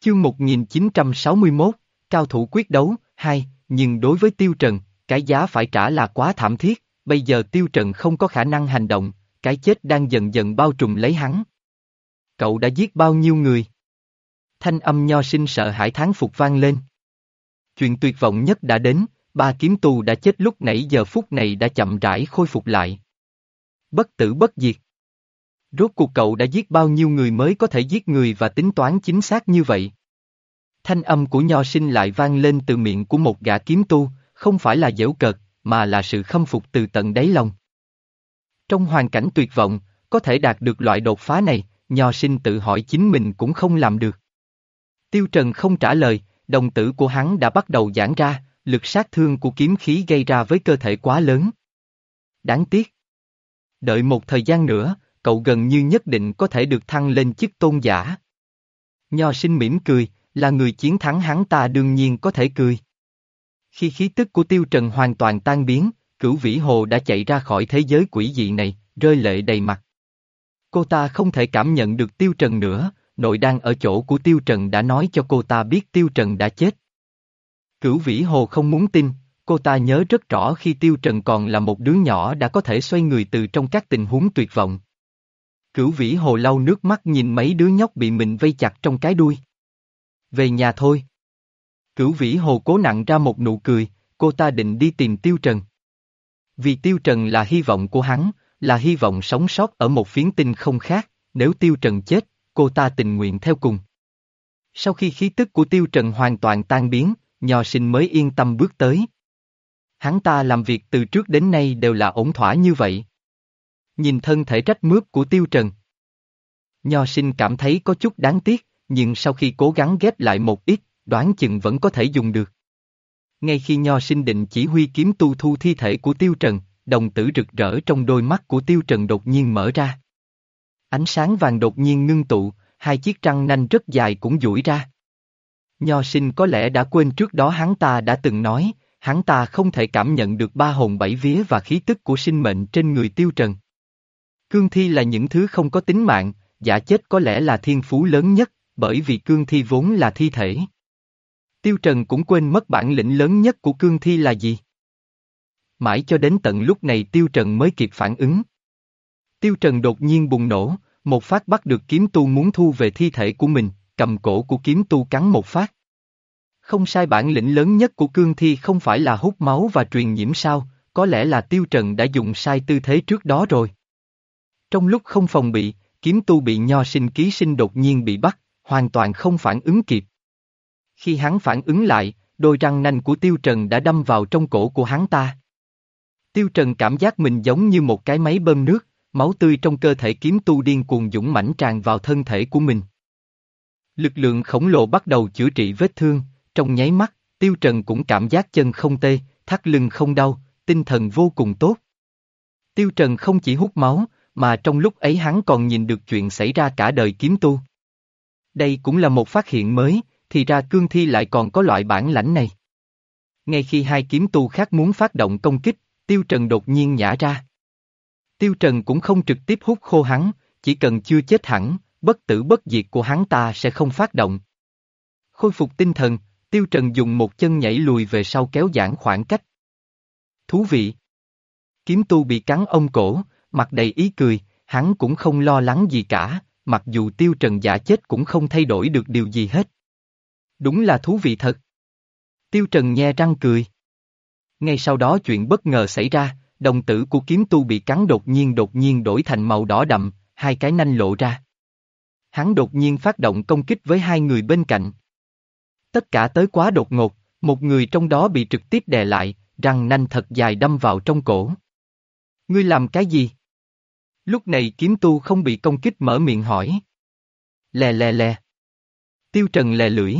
Chương 1961, Cao thủ quyết đấu, 2, nhưng đối với Tiêu Trần, cái giá phải trả là quá thảm thiết, bây giờ Tiêu Trần không có khả năng hành động, cái chết đang dần dần bao trùm lấy hắn. Cậu đã giết bao nhiêu người? Thanh âm nho sinh sợ hãi tháng phục vang lên. Chuyện tuyệt vọng nhất đã đến, ba kiếm tù đã chết lúc nãy giờ phút này đã chậm rãi khôi phục lại. Bất tử bất diệt. Rốt cuộc cậu đã giết bao nhiêu người mới có thể giết người và tính toán chính xác như vậy? Thanh âm của nho sinh lại vang lên từ miệng của một gã kiếm tu, không phải là dễu cợt, mà là sự khâm phục từ tận đáy lòng. Trong hoàn cảnh tuyệt vọng, có thể đạt được loại đột phá này, nho sinh tự hỏi chính mình cũng không làm được. Tiêu Trần không trả lời, đồng tử của hắn đã bắt đầu giãn ra, lực sát thương của kiếm khí gây ra với cơ thể quá lớn. Đáng tiếc. Đợi một thời gian nữa, cậu gần như nhất định có thể được thăng lên chức tôn giả. Nho sinh mỉm cười, là người chiến thắng hắn ta đương nhiên có thể cười. Khi khí tức của Tiêu Trần hoàn toàn tan biến, cửu vĩ hồ đã chạy ra khỏi thế giới quỷ dị này, rơi lệ đầy mặt. Cô ta không thể cảm nhận được Tiêu Trần nữa, nội đang ở chỗ của Tiêu Trần đã nói cho cô ta biết Tiêu Trần đã chết. Cửu vĩ hồ không muốn tin, cô ta nhớ rất rõ khi Tiêu Trần còn là một đứa nhỏ đã có thể xoay người từ trong các tình huống tuyệt vọng. Cửu vĩ hồ lau nước mắt nhìn mấy đứa nhóc bị mình vây chặt trong cái đuôi. Về nhà thôi. Cửu vĩ hồ cố nặng ra một nụ cười, cô ta định đi tìm Tiêu Trần. Vì Tiêu Trần là hy vọng của hắn, là hy vọng sống sót ở một phiến tinh không khác, nếu Tiêu Trần chết, cô ta tình nguyện theo cùng. Sau khi khí tức của Tiêu Trần hoàn toàn tan biến, nho sinh mới yên tâm bước tới. Hắn ta làm việc từ trước đến nay đều là ổn thỏa như vậy. Nhìn thân thể trách mướp của Tiêu Trần. Nho sinh cảm thấy có chút đáng tiếc, nhưng sau khi cố gắng ghép lại một ít, đoán chừng vẫn có thể dùng được. Ngay khi Nho sinh định chỉ huy kiếm tu thu thi thể của Tiêu Trần, đồng tử rực rỡ trong đôi mắt của Tiêu Trần đột nhiên mở ra. Ánh sáng vàng đột nhiên ngưng tụ, hai chiếc răng nanh rất dài cũng duỗi ra. Nho sinh có lẽ đã quên trước đó hắn ta đã từng nói, hắn ta không thể cảm nhận được ba hồn bảy vía và khí tức của sinh mệnh trên người tiêu trần. Cương thi là những thứ không có tính mạng, giả chết có lẽ là thiên phú lớn nhất, bởi vì cương thi vốn là thi thể. Tiêu Trần cũng quên mất bản lĩnh lớn nhất của cương thi là gì. Mãi cho đến tận lúc này Tiêu Trần mới kịp phản ứng. Tiêu Trần đột nhiên bùng nổ, một phát bắt được kiếm tu muốn thu về thi thể của mình, cầm cổ của kiếm tu cắn một phát. Không sai bản lĩnh lớn nhất của cương thi không phải là hút máu và truyền nhiễm sao, có lẽ là Tiêu Trần đã dùng sai tư thế trước đó rồi. Trong lúc không phòng bị, kiếm tu bị nho sinh ký sinh đột nhiên bị bắt, hoàn toàn không phản ứng kịp. Khi hắn phản ứng lại, đôi răng nanh của Tiêu Trần đã đâm vào trong cổ của hắn ta. Tiêu Trần cảm giác mình giống như một cái máy bơm nước, máu tươi trong cơ thể kiếm tu điên cuồng dũng mãnh tràn vào thân thể của mình. Lực lượng khổng lồ bắt đầu chữa trị vết thương, trong nháy mắt, Tiêu Trần cũng cảm giác chân không tê, thắt lưng không đau, tinh thần vô cùng tốt. Tiêu Trần không chỉ hút máu, mà trong lúc ấy hắn còn nhìn được chuyện xảy ra cả đời kiếm tu. Đây cũng là một phát hiện mới, thì ra cương thi lại còn có loại bản lãnh này. Ngay khi hai kiếm tu khác muốn phát động công kích, Tiêu Trần đột nhiên nhả ra. Tiêu Trần cũng không trực tiếp hút khô hắn, chỉ cần chưa chết hẳn, bất tử bất diệt của hắn ta sẽ không phát động. Khôi phục tinh thần, Tiêu Trần dùng một chân nhảy lùi về sau kéo giãn khoảng cách. Thú vị! Kiếm tu bị cắn ông cổ, mặt đầy ý cười, hắn cũng không lo lắng gì cả, mặc dù Tiêu Trần giả chết cũng không thay đổi được điều gì hết. Đúng là thú vị thật. Tiêu Trần nhe răng cười. Ngay sau đó chuyện bất ngờ xảy ra, đồng tử của kiếm tu bị cắn đột nhiên đột nhiên đổi thành màu đỏ đậm, hai cái nanh lộ ra. Hắn đột nhiên phát động công kích với hai người bên cạnh. Tất cả tới quá đột ngột, một người trong đó bị trực tiếp đè lại, răng nanh thật dài đâm vào trong cổ. Ngươi làm cái gì? Lúc này kiếm tu không bị công kích mở miệng hỏi. Lè lè lè. Tiêu trần lè lưỡi.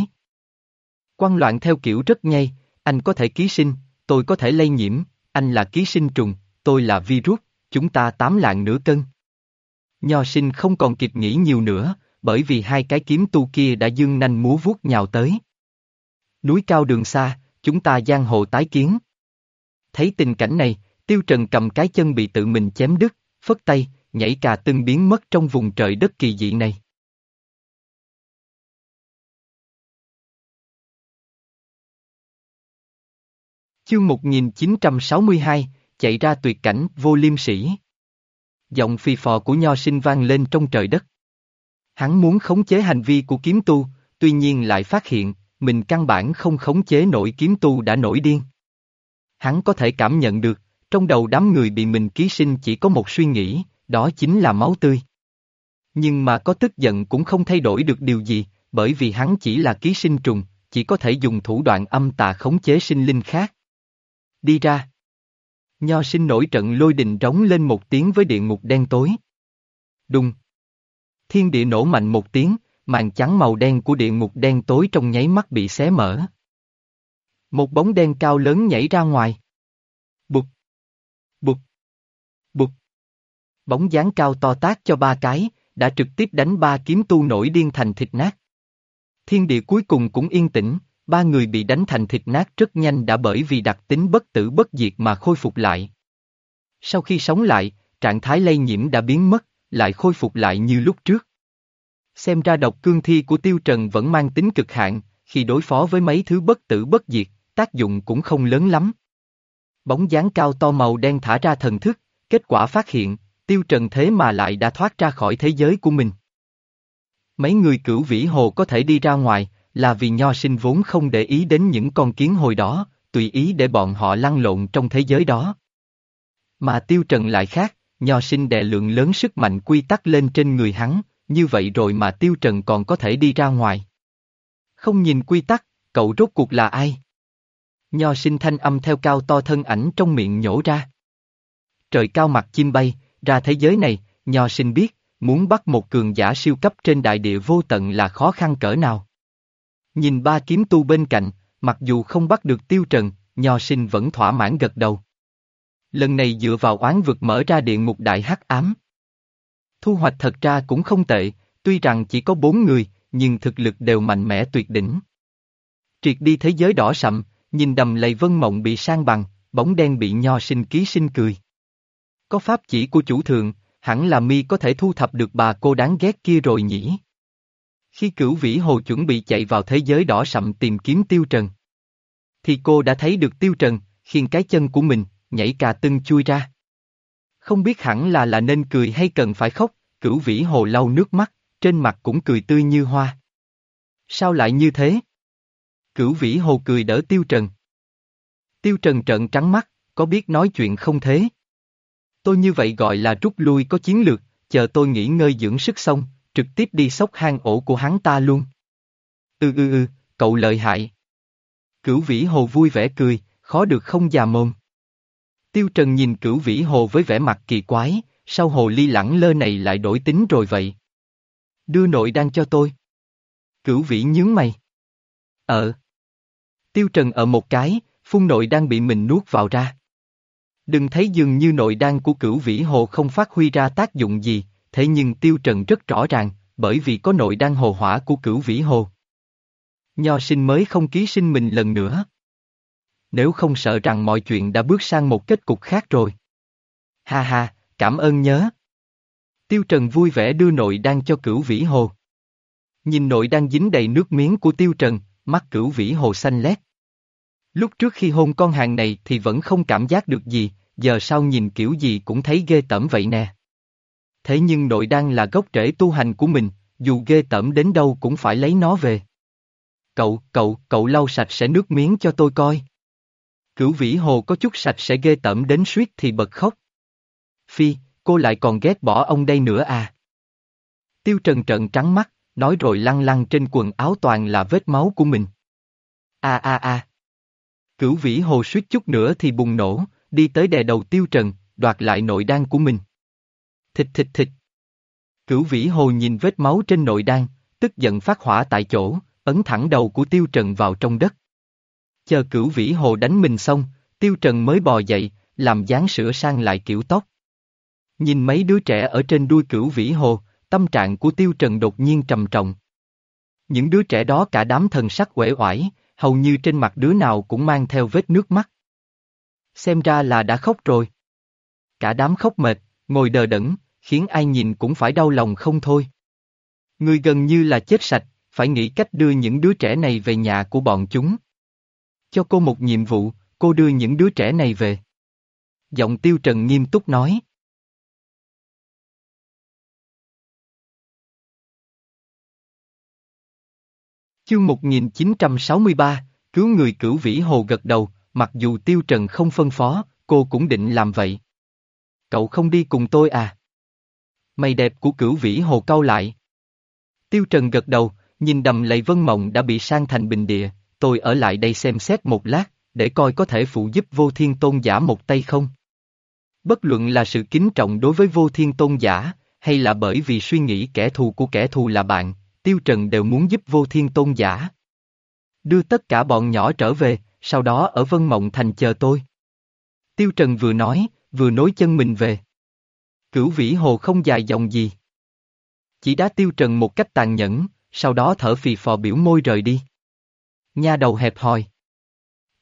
quan loạn theo kiểu rất nhây, anh có thể ký sinh, tôi có thể lây nhiễm, anh là ký sinh trùng, tôi là virus, chúng ta tám lạng nửa cân. Nho sinh không còn kịp nghĩ nhiều nữa, bởi vì hai cái kiếm tu kia đã dương nanh múa vuốt nhào tới. Núi cao đường xa, chúng ta giang hồ tái kiến. Thấy tình cảnh này, Tiêu Trần cầm cái chân bị tự mình chém đứt, phất tay, nhảy cà tưng biến mất trong vùng trời đất kỳ dị này. Chương 1962, chạy ra tuyệt cảnh, vô liêm sĩ. Giọng phi phò của nho sinh vang lên trong trời đất. Hắn muốn khống chế hành vi của kiếm tu, tuy nhiên lại phát hiện, mình căn bản không khống chế nổi kiếm tu đã nổi điên. Hắn có thể cảm nhận được, trong đầu đám người bị mình ký sinh chỉ có một suy nghĩ, đó chính là máu tươi. Nhưng mà có tức giận cũng không thay đổi được điều gì, bởi vì hắn chỉ là ký sinh trùng, chỉ có thể dùng thủ đoạn âm tà khống chế sinh linh khác. Đi ra. Nho sinh nổi trận lôi đình rống lên một tiếng với địa ngục đen tối. Đùng. Thiên địa nổ mạnh một tiếng, màn trắng màu đen của địa ngục đen tối trong nháy mắt bị xé mở. Một bóng đen cao lớn nhảy ra ngoài. Bóng dáng cao to tác cho ba cái, đã trực tiếp đánh ba kiếm tu nổi điên thành thịt nát. Thiên địa cuối cùng cũng yên tĩnh, ba người bị đánh thành thịt nát rất nhanh đã bởi vì đặc tính bất tử bất diệt mà khôi phục lại. Sau khi sống lại, trạng thái lây nhiễm đã biến mất, lại khôi phục lại như lúc trước. Xem ra độc cương thi của Tiêu Trần vẫn mang tính cực hạn, khi đối phó với mấy thứ bất tử bất diệt, tác dụng cũng không lớn lắm. Bóng dáng cao to màu đen thả ra thần thức, kết quả phát hiện, Tiêu Trần thế mà lại đã thoát ra khỏi thế giới của mình. Mấy người cửu vĩ hồ có thể đi ra ngoài, là vì nho sinh vốn không để ý đến những con kiến hồi đó, tùy ý để bọn họ lăn lộn trong thế giới đó. Mà Tiêu Trần lại khác, nho sinh đè lượng lớn sức mạnh quy tắc lên trên người hắn, như vậy rồi mà Tiêu Trần còn có thể đi ra ngoài. Không nhìn quy tắc, cậu rốt cuộc là ai? Nho sinh thanh âm theo cao to thân ảnh trong miệng nhổ ra. Trời cao mặt chim bay, ra thế giới này, nho sinh biết, muốn bắt một cường giả siêu cấp trên đại địa vô tận là khó khăn cỡ nào. Nhìn ba kiếm tu bên cạnh, mặc dù không bắt được tiêu trần, nho sinh vẫn thỏa mãn gật đầu. Lần này dựa vào oán vực mở ra địa ngục đại hắc ám. Thu hoạch thật ra cũng không tệ, tuy rằng chỉ có bốn người, nhưng thực lực đều mạnh mẽ tuyệt đỉnh. Triệt đi thế giới đỏ sậm, nhìn đầm lầy vân mộng bị sang bằng, bóng đen bị nho sinh ký sinh cười. Có pháp chỉ của chủ thượng, hẳn là mi có thể thu thập được bà cô đáng ghét kia rồi nhỉ. Khi cửu vĩ hồ chuẩn bị chạy vào thế giới đỏ sậm tìm kiếm tiêu trần. Thì cô đã thấy được tiêu trần, khiên cái chân của mình, nhảy cà tưng chui ra. Không biết hẳn là là nên cười hay cần phải khóc, cửu vĩ hồ lau nước mắt, trên mặt cũng cười tươi như hoa. Sao lại như thế? Cửu vĩ hồ cười đỡ tiêu trần. Tiêu trần trợn trắng mắt, có biết nói chuyện không thế? Tôi như vậy gọi là rút lui có chiến lược, chờ tôi nghỉ ngơi dưỡng sức xong, trực tiếp đi sóc hang ổ của hắn ta luôn. Ừ ừ ừ, cậu lợi hại. Cửu vĩ hồ vui vẻ cười, khó được không già mồm. Tiêu Trần nhìn cửu vĩ hồ với vẻ mặt kỳ quái, sao hồ ly lẳng lơ này lại đổi tính rồi vậy? Đưa nội đang cho tôi. Cửu vĩ nhướng mày. Ờ. Tiêu Trần ở một cái, phun nội đang bị mình nuốt vào ra. Đừng thấy dường như nội đan của cửu vĩ hồ không phát huy ra tác dụng gì, thế nhưng tiêu trần rất rõ ràng, bởi vì có nội đan hồ hỏa của cửu vĩ hồ. Nho sinh mới không ký sinh mình lần nữa. Nếu không sợ rằng mọi chuyện đã bước sang một kết cục khác rồi. Ha ha, cảm ơn nhớ. Tiêu Trần vui vẻ đưa nội đan cho cửu vĩ hồ. Nhìn nội đan dính đầy nước miếng của Tiêu Trần, mắt cửu vĩ hồ xanh lét. Lúc trước khi hôn con hàng này thì vẫn không cảm giác được gì, giờ sau nhìn kiểu gì cũng thấy ghê tởm vậy nè. Thế nhưng nội đan là gốc rễ tu hành của mình, dù ghê tởm đến đâu cũng phải lấy nó về. Cậu, cậu, cậu lau sạch sẽ nước miếng cho tôi coi. Cửu vĩ hồ có chút sạch sẽ ghê tởm đến suýt thì bật khóc. Phi, cô lại còn ghét bỏ ông đây nữa à? Tiêu trần trận trắng mắt, nói rồi lăn lăn trên quần áo toàn là vết máu của mình. A a a. Cửu vĩ hồ suýt chút nữa thì bùng nổ, đi tới đè đầu tiêu trần, đoạt lại nội đan của mình. Thịt thịt thịt. Cửu vĩ hồ nhìn vết máu trên nội đan, tức giận phát hỏa tại chỗ, ấn thẳng đầu của tiêu trần vào trong đất. Chờ cửu vĩ hồ đánh mình xong, tiêu trần mới bò dậy, làm dáng sửa sang lại kiểu tóc. Nhìn mấy đứa trẻ ở trên đuôi cửu vĩ hồ, tâm trạng của tiêu trần đột nhiên trầm trọng. Những đứa trẻ đó cả đám thần sắc uể oải, hầu như trên mặt đứa nào cũng mang theo vết nước mắt. Xem ra là đã khóc rồi. Cả đám khóc mệt, ngồi đờ đẫn, khiến ai nhìn cũng phải đau lòng không thôi. Người gần như là chết sạch, phải nghĩ cách đưa những đứa trẻ này về nhà của bọn chúng. Cho cô một nhiệm vụ, cô đưa những đứa trẻ này về. Giọng Tiêu Trần nghiêm túc nói. Chương 1963, cứu người cửu vĩ hồ gật đầu, mặc dù Tiêu Trần không phân phó, cô cũng định làm vậy. Cậu không đi cùng tôi à? Mày đẹp của cửu vĩ hồ cau lại. Tiêu Trần gật đầu, nhìn đầm lầy vân mộng đã bị sang thành bình địa, tôi ở lại đây xem xét một lát, để coi có thể phụ giúp vô thiên tôn giả một tay không. Bất luận là sự kính trọng đối với vô thiên tôn giả, hay là bởi vì suy nghĩ kẻ thù của kẻ thù là bạn, Tiêu Trần đều muốn giúp vô thiên tôn giả. Đưa tất cả bọn nhỏ trở về, sau đó ở Vân Mộng Thành chờ tôi. Tiêu Trần vừa nói, vừa nối chân mình về. Cửu vĩ hồ không dài dòng gì. Chỉ đá Tiêu Trần một cách tàn nhẫn, sau đó thở phì phò biểu môi rời đi. Nha đầu hẹp hòi.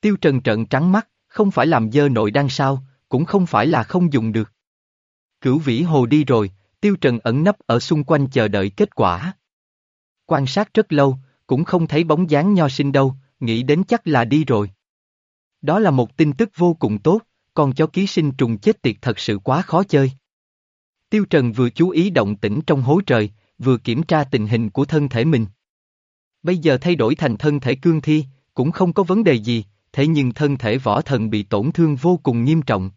Tiêu Trần trợn trắng mắt, không phải làm dơ nội đang sao, cũng không phải là không dùng được. Cửu vĩ hồ đi rồi, Tiêu Trần ẩn nấp ở xung quanh chờ đợi kết quả. Quan sát rất lâu, cũng không thấy bóng dáng nho sinh đâu, nghĩ đến chắc là đi rồi. Đó là một tin tức vô cùng tốt, còn cho ký sinh trùng chết tiệt thật sự quá khó chơi. Tiêu Trần vừa chú ý động tĩnh trong hố trời, vừa kiểm tra tình hình của thân thể mình. Bây giờ thay đổi thành thân thể cương thi, cũng không có vấn đề gì, thế nhưng thân thể võ thần bị tổn thương vô cùng nghiêm trọng.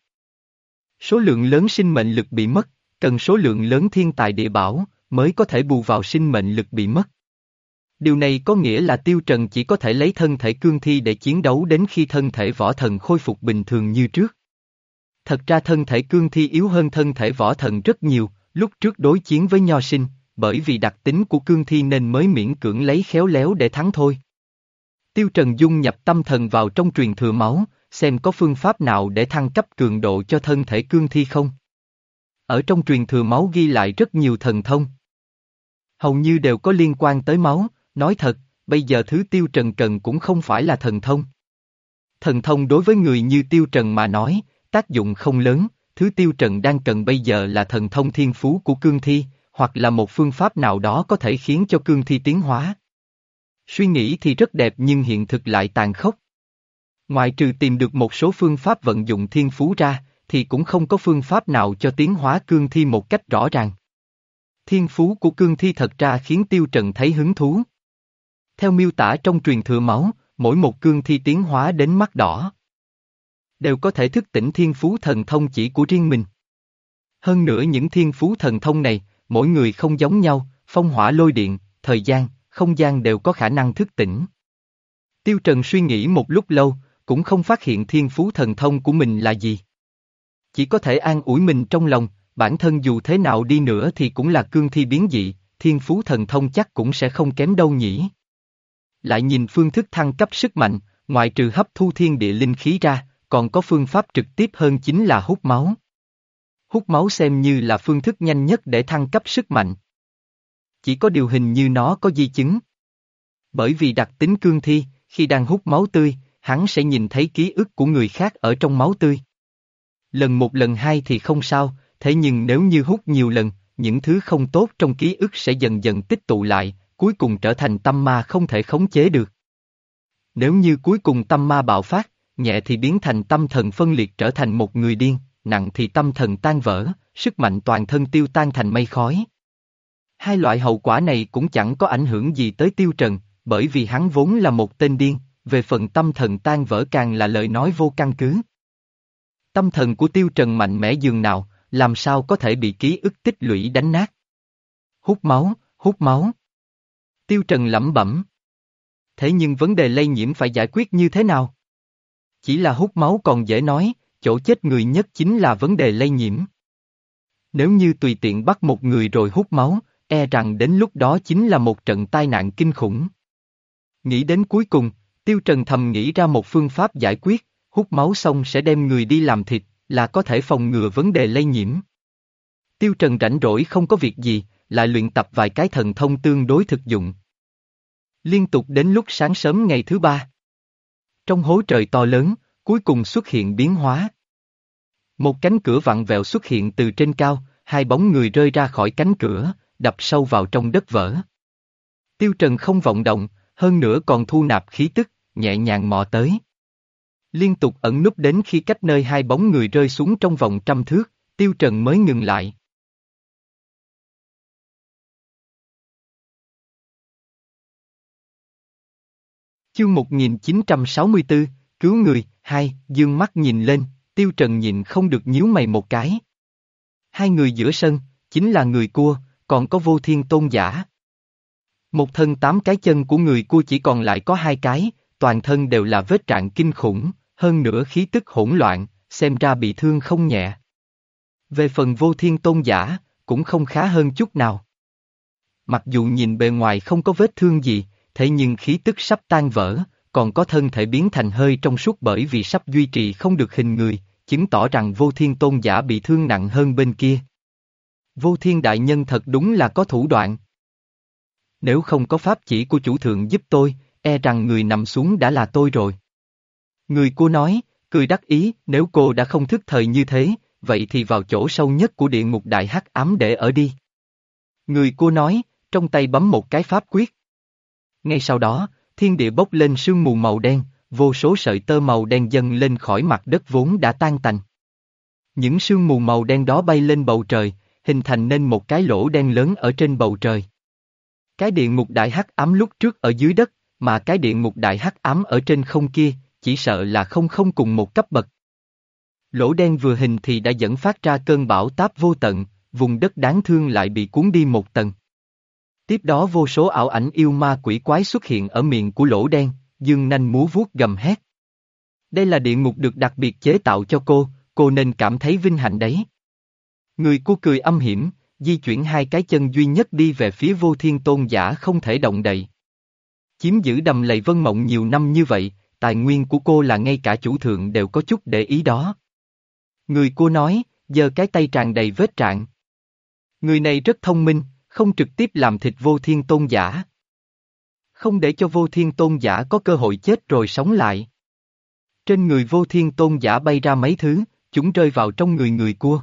Số lượng lớn sinh mệnh lực bị mất, cần số lượng lớn thiên tài địa bảo, mới có thể bù vào sinh mệnh lực bị mất. Điều này có nghĩa là Tiêu Trần chỉ có thể lấy thân thể cương thi để chiến đấu đến khi thân thể võ thần khôi phục bình thường như trước. Thật ra thân thể cương thi yếu hơn thân thể võ thần rất nhiều, lúc trước đối chiến với nho sinh, bởi vì đặc tính của cương thi nên mới miễn cưỡng lấy khéo léo để thắng thôi. Tiêu Trần Dung nhập tâm thần vào trong truyền thừa máu, xem có phương pháp nào để thăng cấp cường độ cho thân thể cương thi không. Ở trong truyền thừa máu ghi lại rất nhiều thần thông. Hầu như đều có liên quan tới máu, nói thật, bây giờ thứ Tiêu Trần cần cũng không phải là thần thông. Thần thông đối với người như Tiêu Trần mà nói, tác dụng không lớn, thứ Tiêu Trần đang cần bây giờ là thần thông thiên phú của cương thi, hoặc là một phương pháp nào đó có thể khiến cho cương thi tiến hóa. Suy nghĩ thì rất đẹp nhưng hiện thực lại tàn khốc. Ngoại trừ tìm được một số phương pháp vận dụng thiên phú ra, thì cũng không có phương pháp nào cho tiến hóa cương thi một cách rõ ràng. Thiên phú của cương thi thật ra khiến Tiêu Trần thấy hứng thú. Theo miêu tả trong truyền thừa máu, mỗi một cương thi tiến hóa đến mắt đỏ. Đều có thể thức tỉnh thiên phú thần thông chỉ của riêng mình. Hơn nữa những thiên phú thần thông này, mỗi người không giống nhau, phong hỏa lôi điện, thời gian, không gian đều có khả năng thức tỉnh. Tiêu Trần suy nghĩ một lúc lâu, cũng không phát hiện thiên phú thần thông của mình là gì. Chỉ có thể an ủi mình trong lòng, bản thân dù thế nào đi nữa thì cũng là cương thi biến dị, thiên phú thần thông chắc cũng sẽ không kém đâu nhỉ. Lại nhìn phương thức thăng cấp sức mạnh, ngoại trừ hấp thu thiên địa linh khí ra, còn có phương pháp trực tiếp hơn chính là hút máu. Hút máu xem như là phương thức nhanh nhất để thăng cấp sức mạnh. Chỉ có điều hình như nó có di chứng. Bởi vì đặc tính cương thi, khi đang hút máu tươi, hắn sẽ nhìn thấy ký ức của người khác ở trong máu tươi. Lần một lần hai thì không sao, thế nhưng nếu như hút nhiều lần, những thứ không tốt trong ký ức sẽ dần dần tích tụ lại, cuối cùng trở thành tâm ma không thể khống chế được. Nếu như cuối cùng tâm ma bạo phát, nhẹ thì biến thành tâm thần phân liệt trở thành một người điên, nặng thì tâm thần tan vỡ, sức mạnh toàn thân tiêu tan thành mây khói. Hai loại hậu quả này cũng chẳng có ảnh hưởng gì tới tiêu trần, bởi vì hắn vốn là một tên điên, về phần tâm thần tan vỡ càng là lời nói vô căn cứ. Tâm thần của tiêu trần mạnh mẽ dường nào, làm sao có thể bị ký ức tích lũy đánh nát. Hút máu, hút máu. Tiêu trần lẩm bẩm. Thế nhưng vấn đề lây nhiễm phải giải quyết như thế nào? Chỉ là hút máu còn dễ nói, chỗ chết người nhất chính là vấn đề lây nhiễm. Nếu như tùy tiện bắt một người rồi hút máu, e rằng đến lúc đó chính là một trận tai nạn kinh khủng. Nghĩ đến cuối cùng, Tiêu Trần thầm nghĩ ra một phương pháp giải quyết, hút máu xong sẽ đem người đi làm thịt, là có thể phòng ngừa vấn đề lây nhiễm. Tiêu Trần rảnh rỗi không có việc gì, lại luyện tập vài cái thần thông tương đối thực dụng. Liên tục đến lúc sáng sớm ngày thứ ba. Trong hố trời to lớn, cuối cùng xuất hiện biến hóa. Một cánh cửa vặn vẹo xuất hiện từ trên cao, hai bóng người rơi ra khỏi cánh cửa, đập sâu vào trong đất vỡ. Tiêu Trần không vọng động, hơn nữa còn thu nạp khí tức, nhẹ nhàng mò tới. Liên tục ẩn núp đến khi cách nơi hai bóng người rơi xuống trong vòng trăm thước, Tiêu Trần mới ngừng lại. Chương 1964, Cứu người, hai, dương mắt nhìn lên, Tiêu Trần nhìn không được nhíu mày một cái. Hai người giữa sân, chính là người cua, còn có vô thiên tôn giả. Một thân tám cái chân của người cua chỉ còn lại có hai cái, toàn thân đều là vết trạng kinh khủng, hơn nữa khí tức hỗn loạn, xem ra bị thương không nhẹ. Về phần vô thiên tôn giả, cũng không khá hơn chút nào. Mặc dù nhìn bề ngoài không có vết thương gì, thế nhưng khí tức sắp tan vỡ, còn có thân thể biến thành hơi trong suốt bởi vì sắp duy trì không được hình người, chứng tỏ rằng vô thiên tôn giả bị thương nặng hơn bên kia. Vô thiên đại nhân thật đúng là có thủ đoạn. Nếu không có pháp chỉ của chủ thượng giúp tôi, e rằng người nằm xuống đã là tôi rồi. Người cô nói, cười đắc ý, nếu cô đã không thức thời như thế, vậy thì vào chỗ sâu nhất của địa ngục đại hắc ám để ở đi. Người cô nói, trong tay bấm một cái pháp quyết. Ngay sau đó, thiên địa bốc lên sương mù màu đen, vô số sợi tơ màu đen dâng lên khỏi mặt đất vốn đã tan tành. Những sương mù màu đen đó bay lên bầu trời, hình thành nên một cái lỗ đen lớn ở trên bầu trời. Cái địa ngục đại hắc ám lúc trước ở dưới đất, mà cái địa ngục đại hắc ám ở trên không kia, chỉ sợ là không không cùng một cấp bậc. Lỗ đen vừa hình thì đã dẫn phát ra cơn bão táp vô tận, vùng đất đáng thương lại bị cuốn đi một tầng. Tiếp đó vô số ảo ảnh yêu ma quỷ quái xuất hiện ở miệng của lỗ đen, dương nanh múa vuốt gầm hét. Đây là địa ngục được đặc biệt chế tạo cho cô, cô nên cảm thấy vinh hạnh đấy. Người cô cười âm hiểm, di chuyển hai cái chân duy nhất đi về phía vô thiên tôn giả không thể động đậy. Chiếm giữ đầm lầy vân mộng nhiều năm như vậy, tài nguyên của cô là ngay cả chủ thượng đều có chút để ý đó. Người cô nói, giờ cái tay tràn đầy vết trạng. Người này rất thông minh, không trực tiếp làm thịt vô thiên tôn giả. Không để cho vô thiên tôn giả có cơ hội chết rồi sống lại. Trên người vô thiên tôn giả bay ra mấy thứ, chúng rơi vào trong người người cua.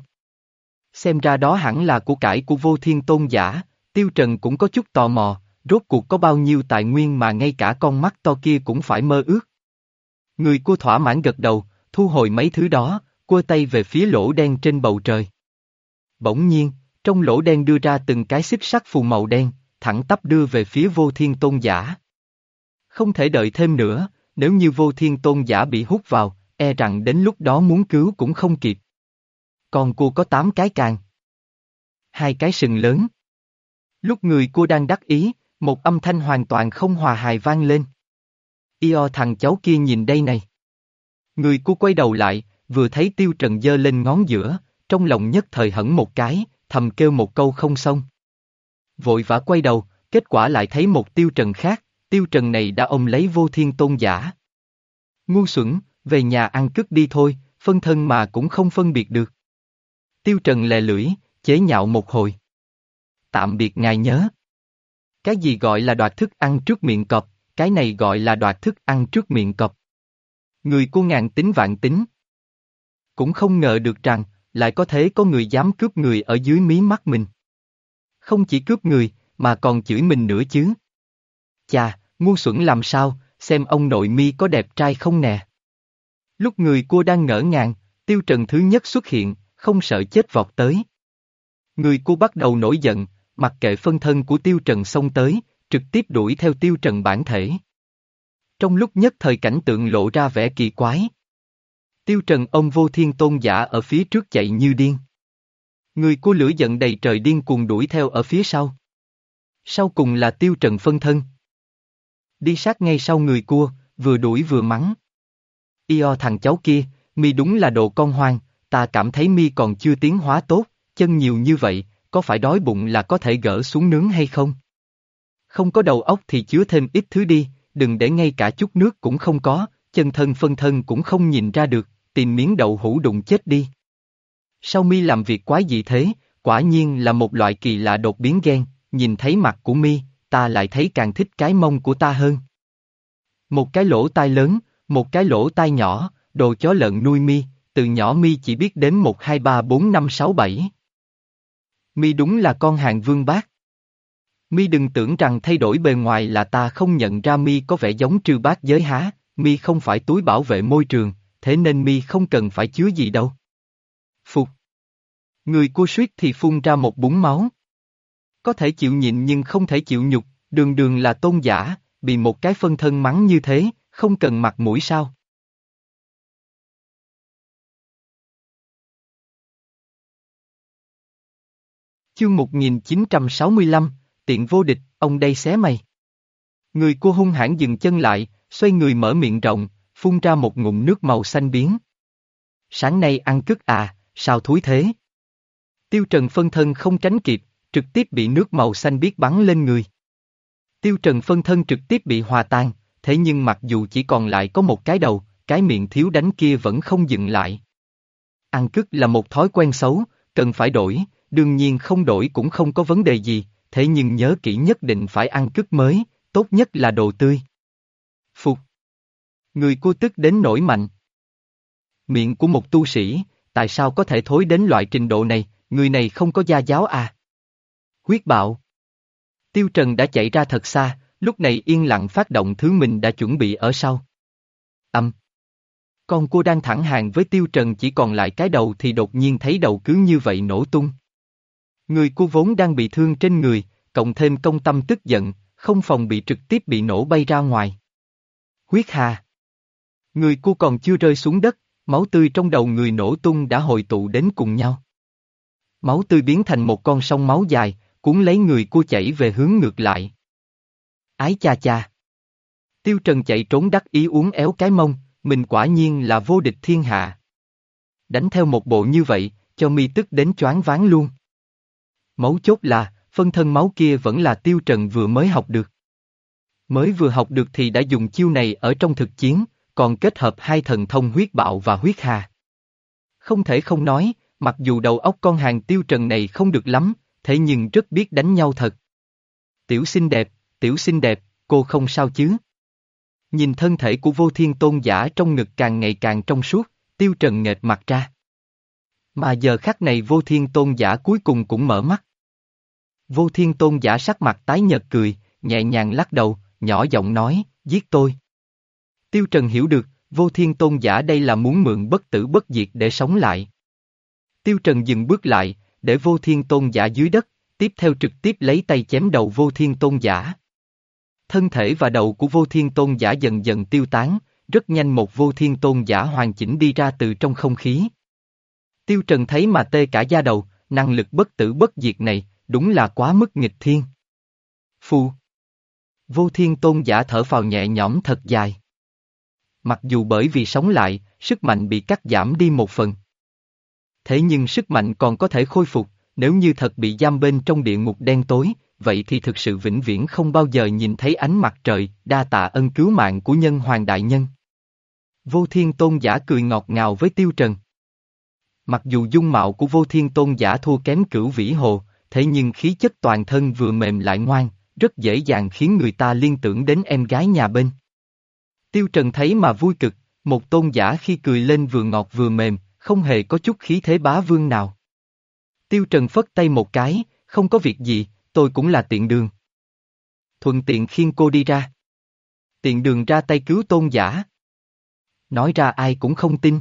Xem ra đó hẳn là của cải của vô thiên tôn giả, tiêu trần cũng có chút tò mò, rốt cuộc có bao nhiêu tài nguyên mà ngay cả con mắt to kia cũng phải mơ ước. Người cua thỏa mãn gật đầu, thu hồi mấy thứ đó, cua tay về phía lỗ đen trên bầu trời. Bỗng nhiên, trong lỗ đen đưa ra từng cái xích sắt phù màu đen, thẳng tắp đưa về phía vô thiên tôn giả. Không thể đợi thêm nữa, nếu như vô thiên tôn giả bị hút vào, e rằng đến lúc đó muốn cứu cũng không kịp. Còn cua có tám cái càng. Hai cái sừng lớn. Lúc người cua đang đắc ý, một âm thanh hoàn toàn không hòa hài vang lên. Io thằng cháu kia nhìn đây này. Người cua quay đầu lại, vừa thấy tiêu trần dơ lên ngón giữa, trong lòng nhất thời hẳn một cái, thầm kêu một câu không xong. Vội vã quay đầu, kết quả lại thấy một tiêu trần khác, tiêu trần này đã ôm lấy vô thiên tôn giả. Ngu xuẩn, về nhà ăn cướp đi thôi, phân thân mà cũng không phân biệt được. Tiêu trần lè lưỡi, chế nhạo một hồi. Tạm biệt ngài nhớ. Cái gì gọi là đoạt thức ăn trước miệng cọp, cái này gọi là đoạt thức ăn trước miệng cọp. Người của ngàn tính vạn tính. Cũng không ngờ được rằng, lại có thể có người dám cướp người ở dưới mí mắt mình. Không chỉ cướp người, mà còn chửi mình nữa chứ. Chà, ngu xuẩn làm sao, xem ông nội mi có đẹp trai không nè. Lúc người cô đang ngỡ ngàng, tiêu trần thứ nhất xuất hiện, không sợ chết vọt tới. Người cô bắt đầu nổi giận, mặc kệ phân thân của tiêu trần xông tới, trực tiếp đuổi theo tiêu trần bản thể. Trong lúc nhất thời cảnh tượng lộ ra vẻ kỳ quái. Tiêu trần ông vô thiên tôn giả ở phía trước chạy như điên. Người cô lửa giận đầy trời điên cuồng đuổi theo ở phía sau. Sau cùng là tiêu trần phân thân. Đi sát ngay sau người cua, vừa đuổi vừa mắng. Io thằng cháu kia, mi đúng là đồ con hoang, ta cảm thấy mi còn chưa tiến hóa tốt, chân nhiều như vậy, có phải đói bụng là có thể gỡ xuống nướng hay không? Không có đầu óc thì chứa thêm ít thứ đi, đừng để ngay cả chút nước cũng không có, chân thân phân thân cũng không nhìn ra được, tìm miếng đậu hũ đụng chết đi. Sao mi làm việc quái gì thế, quả nhiên là một loại kỳ lạ đột biến ghen, nhìn thấy mặt của mi, ta lại thấy càng thích cái mông của ta hơn. Một cái lỗ tai lớn, một cái lỗ tai nhỏ, đồ chó lợn nuôi mi, từ nhỏ mi chỉ biết đến 1 2 3 4 5 6 7. Mi đúng là con hàng vương bác. Mi đừng tưởng rằng thay đổi bề ngoài là ta không nhận ra Mi có vẻ giống trư bát giới há, Mi không phải túi bảo vệ môi trường, thế nên mi không cần phải chứa gì đâu. Phục. Người cua suýt thì phun ra một búng máu. Có thể chịu nhịn nhưng không thể chịu nhục, đường đường là tôn giả, bị một cái phân thân mắng như thế, không cần mặt mũi sao. Chương 1965, tiện vô địch, ông đây xé mày. Người cua hung hãn dừng chân lại, xoay người mở miệng rộng, phun ra một ngụm nước màu xanh biến. Sáng nay ăn cứt à, sao thúi thế? Tiêu Trần phân thân không tránh kịp, trực tiếp bị nước màu xanh biếc bắn lên người. Tiêu Trần phân thân trực tiếp bị hòa tan, thế nhưng mặc dù chỉ còn lại có một cái đầu, cái miệng thiếu đánh kia vẫn không dừng lại. Ăn cứt là một thói quen xấu, cần phải đổi, đương nhiên không đổi cũng không có vấn đề gì, thế nhưng nhớ kỹ nhất định phải ăn cứt mới, tốt nhất là đồ tươi. Người cô tức đến nổi mạnh. Miệng của một tu sĩ, tại sao có thể thối đến loại trình độ này, người này không có gia giáo à? Huyết bạo. Tiêu Trần đã chạy ra thật xa, lúc này yên lặng phát động thứ mình đã chuẩn bị ở sau. Âm. Con cô đang thẳng hàng với Tiêu Trần chỉ còn lại cái đầu thì đột nhiên thấy đầu cứ như vậy nổ tung. Người cô vốn đang bị thương trên người, cộng thêm công tâm tức giận, không phòng bị trực tiếp bị nổ bay ra ngoài. Huyết hà. Người cô còn chưa rơi xuống đất, máu tươi trong đầu người nổ tung đã hồi tụ đến cùng nhau. Máu tươi biến thành một con sông máu dài, cuốn lấy người cô chảy về hướng ngược lại. Ái cha cha. Tiêu Trần chạy trốn đắc ý uống éo cái mông, mình quả nhiên là vô địch thiên hạ. Đánh theo một bộ như vậy, cho mi tức đến choáng váng luôn. Máu chốt là, phân thân máu kia vẫn là Tiêu Trần vừa mới học được. Mới vừa học được thì đã dùng chiêu này ở trong thực chiến, còn kết hợp hai thần thông huyết bạo và huyết hà. Không thể không nói, mặc dù đầu óc con hàng Tiêu Trần này không được lắm, thế nhưng rất biết đánh nhau thật. Tiểu xinh đẹp, tiểu xinh đẹp, cô không sao chứ? Nhìn thân thể của vô thiên tôn giả trong ngực càng ngày càng trong suốt, tiêu trần nghệt mặt ra. Mà giờ khắc này vô thiên tôn giả cuối cùng cũng mở mắt. Vô thiên tôn giả sắc mặt tái nhợt cười, nhẹ nhàng lắc đầu, nhỏ giọng nói, giết tôi. Tiêu Trần hiểu được, vô thiên tôn giả đây là muốn mượn bất tử bất diệt để sống lại. Tiêu Trần dừng bước lại, để vô thiên tôn giả dưới đất, tiếp theo trực tiếp lấy tay chém đầu vô thiên tôn giả. Thân thể và đầu của vô thiên tôn giả dần dần tiêu tán, rất nhanh một vô thiên tôn giả hoàn chỉnh đi ra từ trong không khí. Tiêu Trần thấy mà tê cả da đầu, năng lực bất tử bất diệt này, đúng là quá mức nghịch thiên. Phu Vô thiên tôn giả thở phào nhẹ nhõm thật dài. Mặc dù bởi vì sống lại, sức mạnh bị cắt giảm đi một phần. Thế nhưng sức mạnh còn có thể khôi phục, nếu như thật bị giam bên trong địa ngục đen tối, vậy thì thực sự vĩnh viễn không bao giờ nhìn thấy ánh mặt trời, đa tạ ân cứu mạng của nhân hoàng đại nhân. Vô thiên tôn giả cười ngọt ngào với tiêu trần. Mặc dù dung mạo của vô thiên tôn giả thua kém cửu vĩ hồ, thế nhưng khí chất toàn thân vừa mềm lại ngoan, rất dễ dàng khiến người ta liên tưởng đến em gái nhà bên. Tiêu Trần thấy mà vui cực, một tôn giả khi cười lên vừa ngọt vừa mềm, không hề có chút khí thế bá vương nào. Tiêu Trần phất tay một cái, không có việc gì, tôi cũng là tiện đường. Thuận tiện khiên cô đi ra. Tiện đường ra tay cứu tôn giả. Nói ra ai cũng không tin.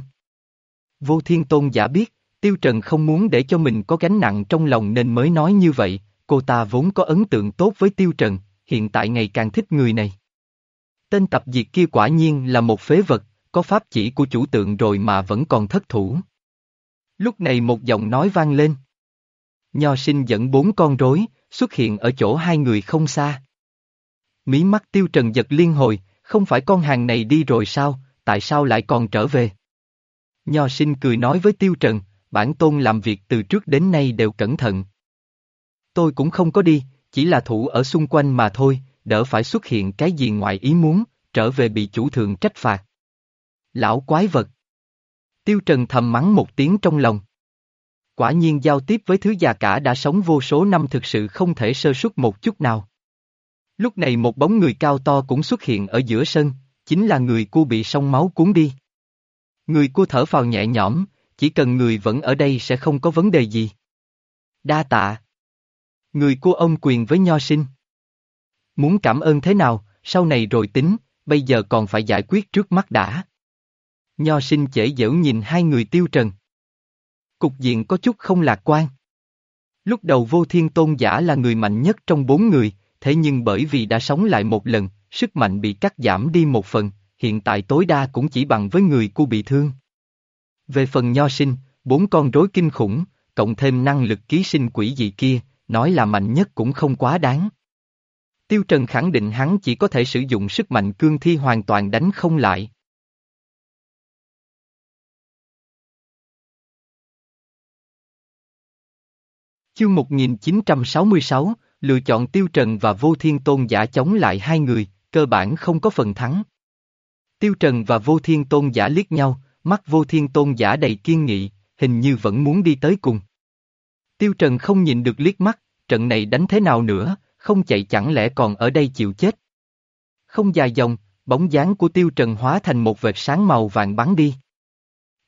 Vô thiên tôn giả biết, Tiêu Trần không muốn để cho mình có gánh nặng trong lòng nên mới nói như vậy, cô ta vốn có ấn tượng tốt với Tiêu Trần, hiện tại ngày càng thích người này. Tên tập diệt kia quả nhiên là một phế vật, có pháp chỉ của chủ tượng rồi mà vẫn còn thất thủ. Lúc này một giọng nói vang lên. Nho sinh dẫn bốn con rối, xuất hiện ở chỗ hai người không xa. Mí mắt tiêu trần giật liên hồi, không phải con hàng này đi rồi sao, tại sao lại còn trở về? Nho sinh cười nói với tiêu trần, bản tôn làm việc từ trước đến nay đều cẩn thận. Tôi cũng không có đi, chỉ là thủ ở xung quanh mà thôi, đỡ phải xuất hiện cái gì ngoài ý muốn, trở về bị chủ thượng trách phạt. Lão quái vật. Tiêu Trần thầm mắng một tiếng trong lòng. Quả nhiên giao tiếp với thứ già cả đã sống vô số năm thực sự không thể sơ suất một chút nào. Lúc này một bóng người cao to cũng xuất hiện ở giữa sân, chính là người cô bị sông máu cuốn đi. Người cô thở phào nhẹ nhõm, chỉ cần người vẫn ở đây sẽ không có vấn đề gì. Đa tạ. Người cô ông quyền với nho sinh. Muốn cảm ơn thế nào, sau này rồi tính, bây giờ còn phải giải quyết trước mắt đã. Nho sinh chể dễu nhìn hai người tiêu trần. Cục diện có chút không lạc quan. Lúc đầu vô thiên tôn giả là người mạnh nhất trong bốn người, thế nhưng bởi vì đã sống lại một lần, sức mạnh bị cắt giảm đi một phần, hiện tại tối đa cũng chỉ bằng với người cô bị thương. Về phần nho sinh, bốn con rối kinh khủng, cộng thêm năng lực ký sinh quỷ dị kia, nói là mạnh nhất cũng không quá đáng. Tiêu Trần khẳng định hắn chỉ có thể sử dụng sức mạnh cương thi hoàn toàn đánh không lại. Chương 1966, lựa chọn Tiêu Trần và Vô Thiên Tôn giả chống lại hai người, cơ bản không có phần thắng. Tiêu Trần và Vô Thiên Tôn giả liếc nhau, mắt Vô Thiên Tôn giả đầy kiên nghị, hình như vẫn muốn đi tới cùng. Tiêu Trần không nhìn được liếc mắt, trận này đánh thế nào nữa, không chạy chẳng lẽ còn ở đây chịu chết. Không dài dòng, bóng dáng của Tiêu Trần hóa thành một vệt sáng màu vàng bắn đi.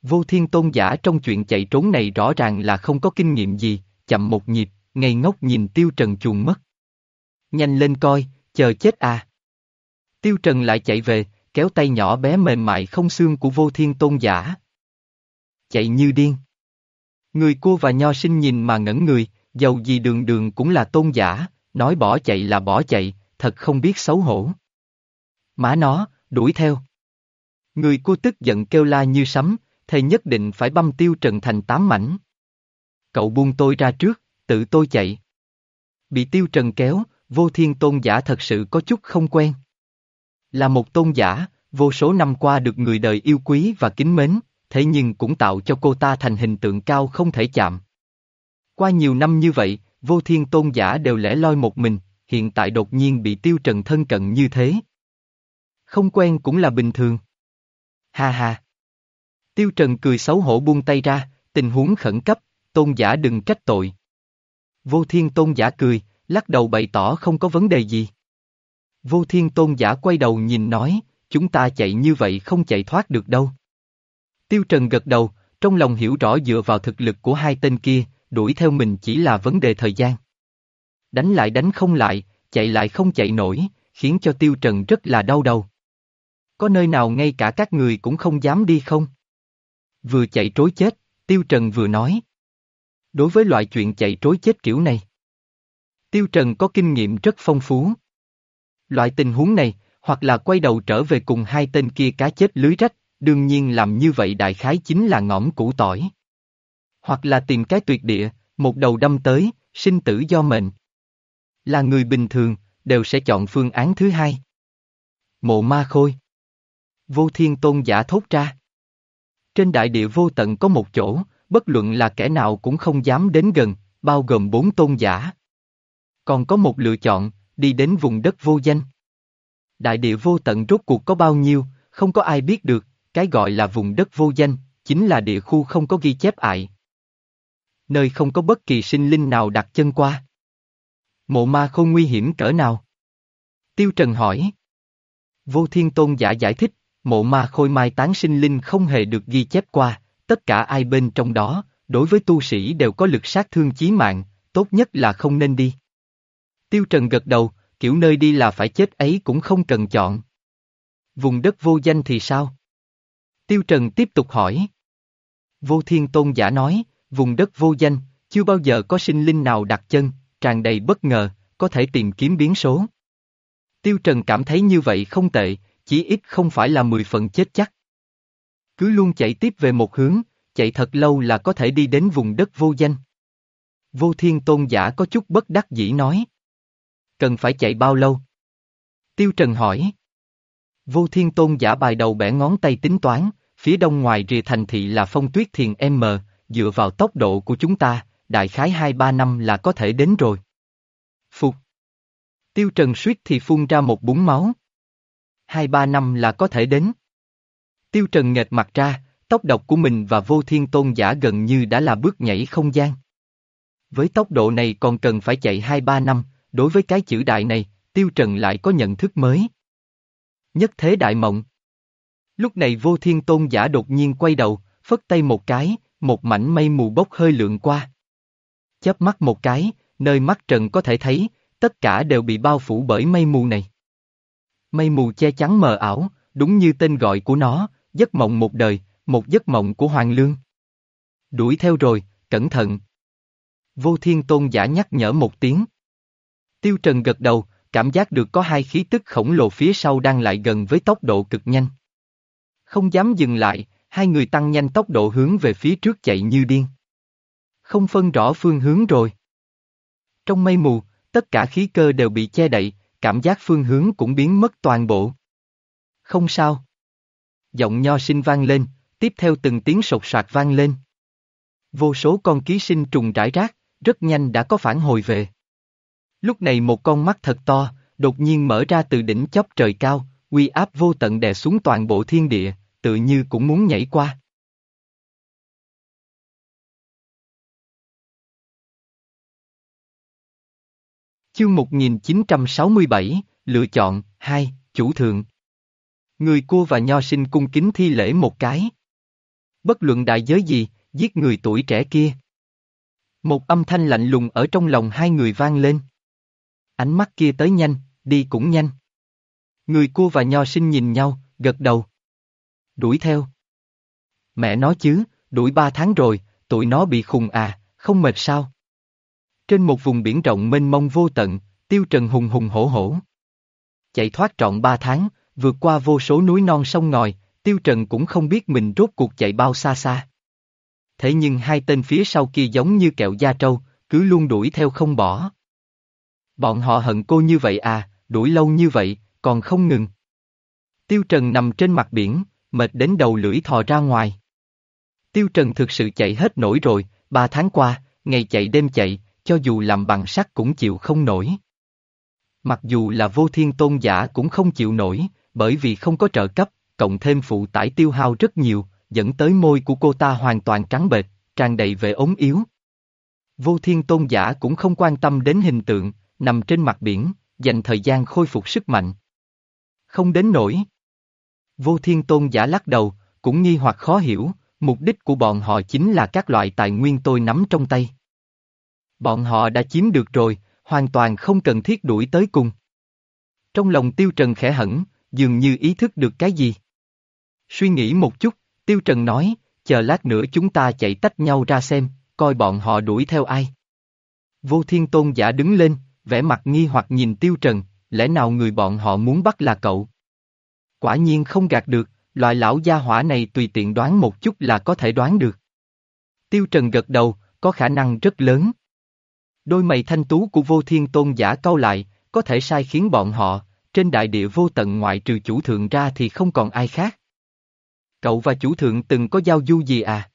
Vô Thiên Tôn giả trong chuyện chạy trốn này rõ ràng là không có kinh nghiệm gì, chậm một nhịp, ngây ngốc nhìn Tiêu Trần chuồn mất. Nhanh lên coi, chờ chết à. Tiêu Trần lại chạy về, kéo tay nhỏ bé mềm mại không xương của vô thiên tôn giả. Chạy như điên. Người cua và nho sinh nhìn mà ngẩn người, dầu gì đường đường cũng là tôn giả, nói bỏ chạy là bỏ chạy, thật không biết xấu hổ. Má nó, đuổi theo. Người cô tức giận kêu la như sấm, thầy nhất định phải băm tiêu trần thành tám mảnh. Cậu buông tôi ra trước, tự tôi chạy. Bị tiêu trần kéo, vô thiên tôn giả thật sự có chút không quen. Là một tôn giả, vô số năm qua được người đời yêu quý và kính mến, thế nhưng cũng tạo cho cô ta thành hình tượng cao không thể chạm. Qua nhiều năm như vậy, vô thiên tôn giả đều lẻ loi một mình, hiện tại đột nhiên bị tiêu trần thân cận như thế. Không quen cũng là bình thường. Ha ha. Tiêu trần cười xấu hổ buông tay ra, tình huống khẩn cấp, tôn giả đừng trách tội. Vô thiên tôn giả cười, lắc đầu bày tỏ không có vấn đề gì. Vô thiên tôn giả quay đầu nhìn nói, chúng ta chạy như vậy không chạy thoát được đâu. Tiêu Trần gật đầu, trong lòng hiểu rõ dựa vào thực lực của hai tên kia, đuổi theo mình chỉ là vấn đề thời gian. Đánh lại đánh không lại, chạy lại không chạy nổi, khiến cho Tiêu Trần rất là đau đầu. Có nơi nào ngay cả các người cũng không dám đi không? Vừa chạy trối chết, Tiêu Trần vừa nói. Đối với loại chuyện chạy trối chết kiểu này, Tiêu Trần có kinh nghiệm rất phong phú. Loại tình huống này, hoặc là quay đầu trở về cùng hai tên kia cá chết lưới rách, đương nhiên làm như vậy đại khái chính là ngõm củ tỏi. Hoặc là tìm cái tuyệt địa, một đầu đâm tới, sinh tử do mệnh. Là người bình thường, đều sẽ chọn phương án thứ hai. Mộ ma khôi. Vô thiên tôn giả thốt ra. Trên đại địa vô tận có một chỗ, bất luận là kẻ nào cũng không dám đến gần, bao gồm bốn tôn giả. Còn có một lựa chọn, đi đến vùng đất vô danh. Đại địa vô tận rốt cuộc có bao nhiêu, không có ai biết được, cái gọi là vùng đất vô danh, chính là địa khu không có ghi chép ại. Nơi không có bất kỳ sinh linh nào đặt chân qua. Mộ ma không nguy hiểm cỡ nào? Tiêu Trần hỏi. Vô Thiên Tôn giả giải thích, mộ ma khôi mai tán sinh linh không hề được ghi chép qua, tất cả ai bên trong đó, đối với tu sĩ đều có lực sát thương chí mạng, tốt nhất là không nên đi. Tiêu Trần gật đầu, kiểu nơi đi là phải chết ấy cũng không cần chọn. Vùng đất vô danh thì sao? Tiêu Trần tiếp tục hỏi. Vô Thiên Tôn giả nói, vùng đất vô danh, chưa bao giờ có sinh linh nào đặt chân, tràn đầy bất ngờ, có thể tìm kiếm biến số. Tiêu Trần cảm thấy như vậy không tệ, chỉ ít không phải là 10 phần chết chắc. Cứ luôn chạy tiếp về một hướng, chạy thật lâu là có thể đi đến vùng đất vô danh. Vô Thiên Tôn giả có chút bất đắc dĩ nói. Cần phải chạy bao lâu? Tiêu Trần hỏi. Vô Thiên Tôn giả bài đầu bẻ ngón tay tính toán, phía đông ngoài rìa thành thị là phong tuyết thiền M, dựa vào tốc độ của chúng ta, đại khái 2-3 năm là có thể đến rồi. Phục. Tiêu Trần suýt thì phun ra một búng máu. 2-3 năm là có thể đến. Tiêu Trần nghệt mặt ra, tốc độc của mình và vô thiên tôn giả gần như đã là bước nhảy không gian. Với tốc độ này còn cần phải chạy 2-3 năm, đối với cái chữ đại này, Tiêu Trần lại có nhận thức mới. Nhất thế đại mộng. Lúc này vô thiên tôn giả đột nhiên quay đầu, phất tay một cái, một mảnh mây mù bốc hơi lượn qua. Chớp mắt một cái, nơi mắt trần có thể thấy, tất cả đều bị bao phủ bởi mây mù này. Mây mù che chắn mờ ảo, đúng như tên gọi của nó, giấc mộng một đời, một giấc mộng của Hoàng Lương. Đuổi theo rồi, cẩn thận. Vô Thiên Tôn giả nhắc nhở một tiếng. Tiêu Trần gật đầu, cảm giác được có hai khí tức khổng lồ phía sau đang lại gần với tốc độ cực nhanh. Không dám dừng lại, hai người tăng nhanh tốc độ hướng về phía trước chạy như điên. Không phân rõ phương hướng rồi. Trong mây mù, tất cả khí cơ đều bị che đậy, cảm giác phương hướng cũng biến mất toàn bộ. Không sao. Giọng nho sinh vang lên, tiếp theo từng tiếng sột soạt vang lên. Vô số con ký sinh trùng rải rác, rất nhanh đã có phản hồi về. Lúc này một con mắt thật to, đột nhiên mở ra từ đỉnh chóp trời cao, uy áp vô tận đè xuống toàn bộ thiên địa, tự như cũng muốn nhảy qua. Chương 1967, Lựa chọn, 2, Chủ thượng. Người cua và nho sinh cung kính thi lễ một cái. Bất luận đại giới gì, giết người tuổi trẻ kia. Một âm thanh lạnh lùng ở trong lòng hai người vang lên. Ánh mắt kia tới nhanh, đi cũng nhanh. Người cua và nho sinh nhìn nhau, gật đầu. Đuổi theo. Mẹ nói chứ, đuổi ba tháng rồi, tụi nó bị khùng à, không mệt sao? Trên một vùng biển rộng mênh mông vô tận, tiêu trần hùng hùng hổ hổ. Chạy thoát trọn ba tháng, vượt qua vô số núi non sông ngòi, tiêu trần cũng không biết mình rốt cuộc chạy bao xa xa. Thế nhưng hai tên phía sau kia giống như kẹo da trâu, cứ luôn đuổi theo không bỏ. Bọn họ hận cô như vậy à, đuổi lâu như vậy, còn không ngừng. Tiêu Trần nằm trên mặt biển, mệt đến đầu lưỡi thò ra ngoài. Tiêu Trần thực sự chạy hết nổi rồi, ba tháng qua, ngày chạy đêm chạy, cho dù làm bằng sắt cũng chịu không nổi. Mặc dù là vô thiên tôn giả cũng không chịu nổi, bởi vì không có trợ cấp, cộng thêm phụ tải tiêu hao rất nhiều, dẫn tới môi của cô ta hoàn toàn trắng bệch, tràn đầy vẻ ốm yếu. Vô thiên tôn giả cũng không quan tâm đến hình tượng, nằm trên mặt biển, dành thời gian khôi phục sức mạnh. Không đến nổi. Vô thiên tôn giả lắc đầu, cũng nghi hoặc khó hiểu, mục đích của bọn họ chính là các loại tài nguyên tôi nắm trong tay. Bọn họ đã chiếm được rồi, hoàn toàn không cần thiết đuổi tới cùng. Trong lòng tiêu trần khẽ hẳn, dường như ý thức được cái gì. Suy nghĩ một chút, tiêu trần nói, chờ lát nữa chúng ta chạy tách nhau ra xem, coi bọn họ đuổi theo ai. Vô thiên tôn giả đứng lên, vẻ mặt nghi hoặc nhìn tiêu trần, lẽ nào người bọn họ muốn bắt là cậu? Quả nhiên không gạt được, loại lão gia hỏa này tùy tiện đoán một chút là có thể đoán được. Tiêu trần gật đầu, có khả năng rất lớn. Đôi mày thanh tú của vô thiên tôn giả câu lại, có thể sai khiến bọn họ, trên đại địa vô tận ngoại trừ chủ thượng ra thì không còn ai khác. Cậu và chủ thượng từng có giao du gì à?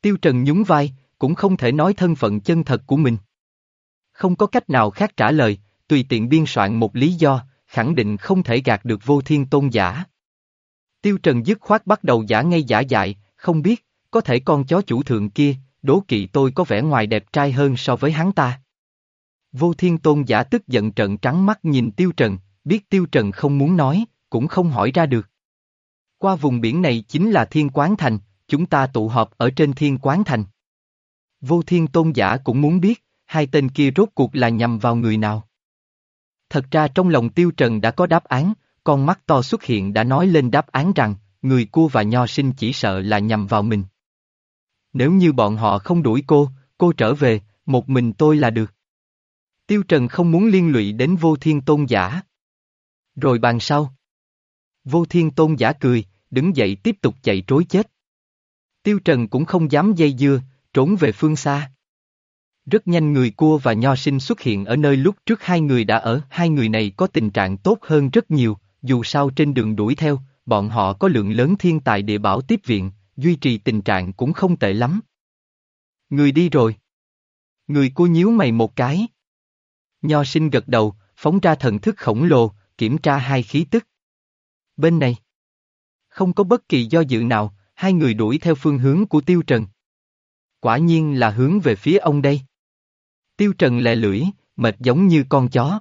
Tiêu Trần nhún vai, cũng không thể nói thân phận chân thật của mình. Không có cách nào khác trả lời, tùy tiện biên soạn một lý do, khẳng định không thể gạt được vô thiên tôn giả. Tiêu Trần dứt khoát bắt đầu giả ngay giả dại, không biết, có thể con chó chủ thượng kia, đố kỵ tôi có vẻ ngoài đẹp trai hơn so với hắn ta. Vô thiên tôn giả tức giận trận trắng mắt nhìn Tiêu Trần, biết Tiêu Trần không muốn nói, cũng không hỏi ra được. Qua vùng biển này chính là Thiên Quán Thành, chúng ta tụ họp ở trên Thiên Quán Thành. Vô thiên tôn giả cũng muốn biết, hai tên kia rốt cuộc là nhằm vào người nào. Thật ra trong lòng Tiêu Trần đã có đáp án, con mắt to xuất hiện đã nói lên đáp án rằng, người cua và nho sinh chỉ sợ là nhằm vào mình. Nếu như bọn họ không đuổi cô, cô trở về, một mình tôi là được. Tiêu Trần không muốn liên lụy đến vô thiên tôn giả. Rồi bàn sau. Vô thiên tôn giả cười, đứng dậy tiếp tục chạy trối chết. Tiêu Trần cũng không dám dây dưa, trốn về phương xa. Rất nhanh người cua và nho sinh xuất hiện ở nơi lúc trước hai người đã ở, hai người này có tình trạng tốt hơn rất nhiều, dù sao trên đường đuổi theo, bọn họ có lượng lớn thiên tài địa bảo tiếp viện, duy trì tình trạng cũng không tệ lắm. Người đi rồi. Người cua nhíu mày một cái. Nho sinh gật đầu, phóng ra thần thức khổng lồ, kiểm tra hai khí tức. Bên này. Không có bất kỳ do dự nào, hai người đuổi theo phương hướng của Tiêu Trần. Quả nhiên là hướng về phía ông đây. Tiêu Trần lẹ lưỡi, mệt giống như con chó.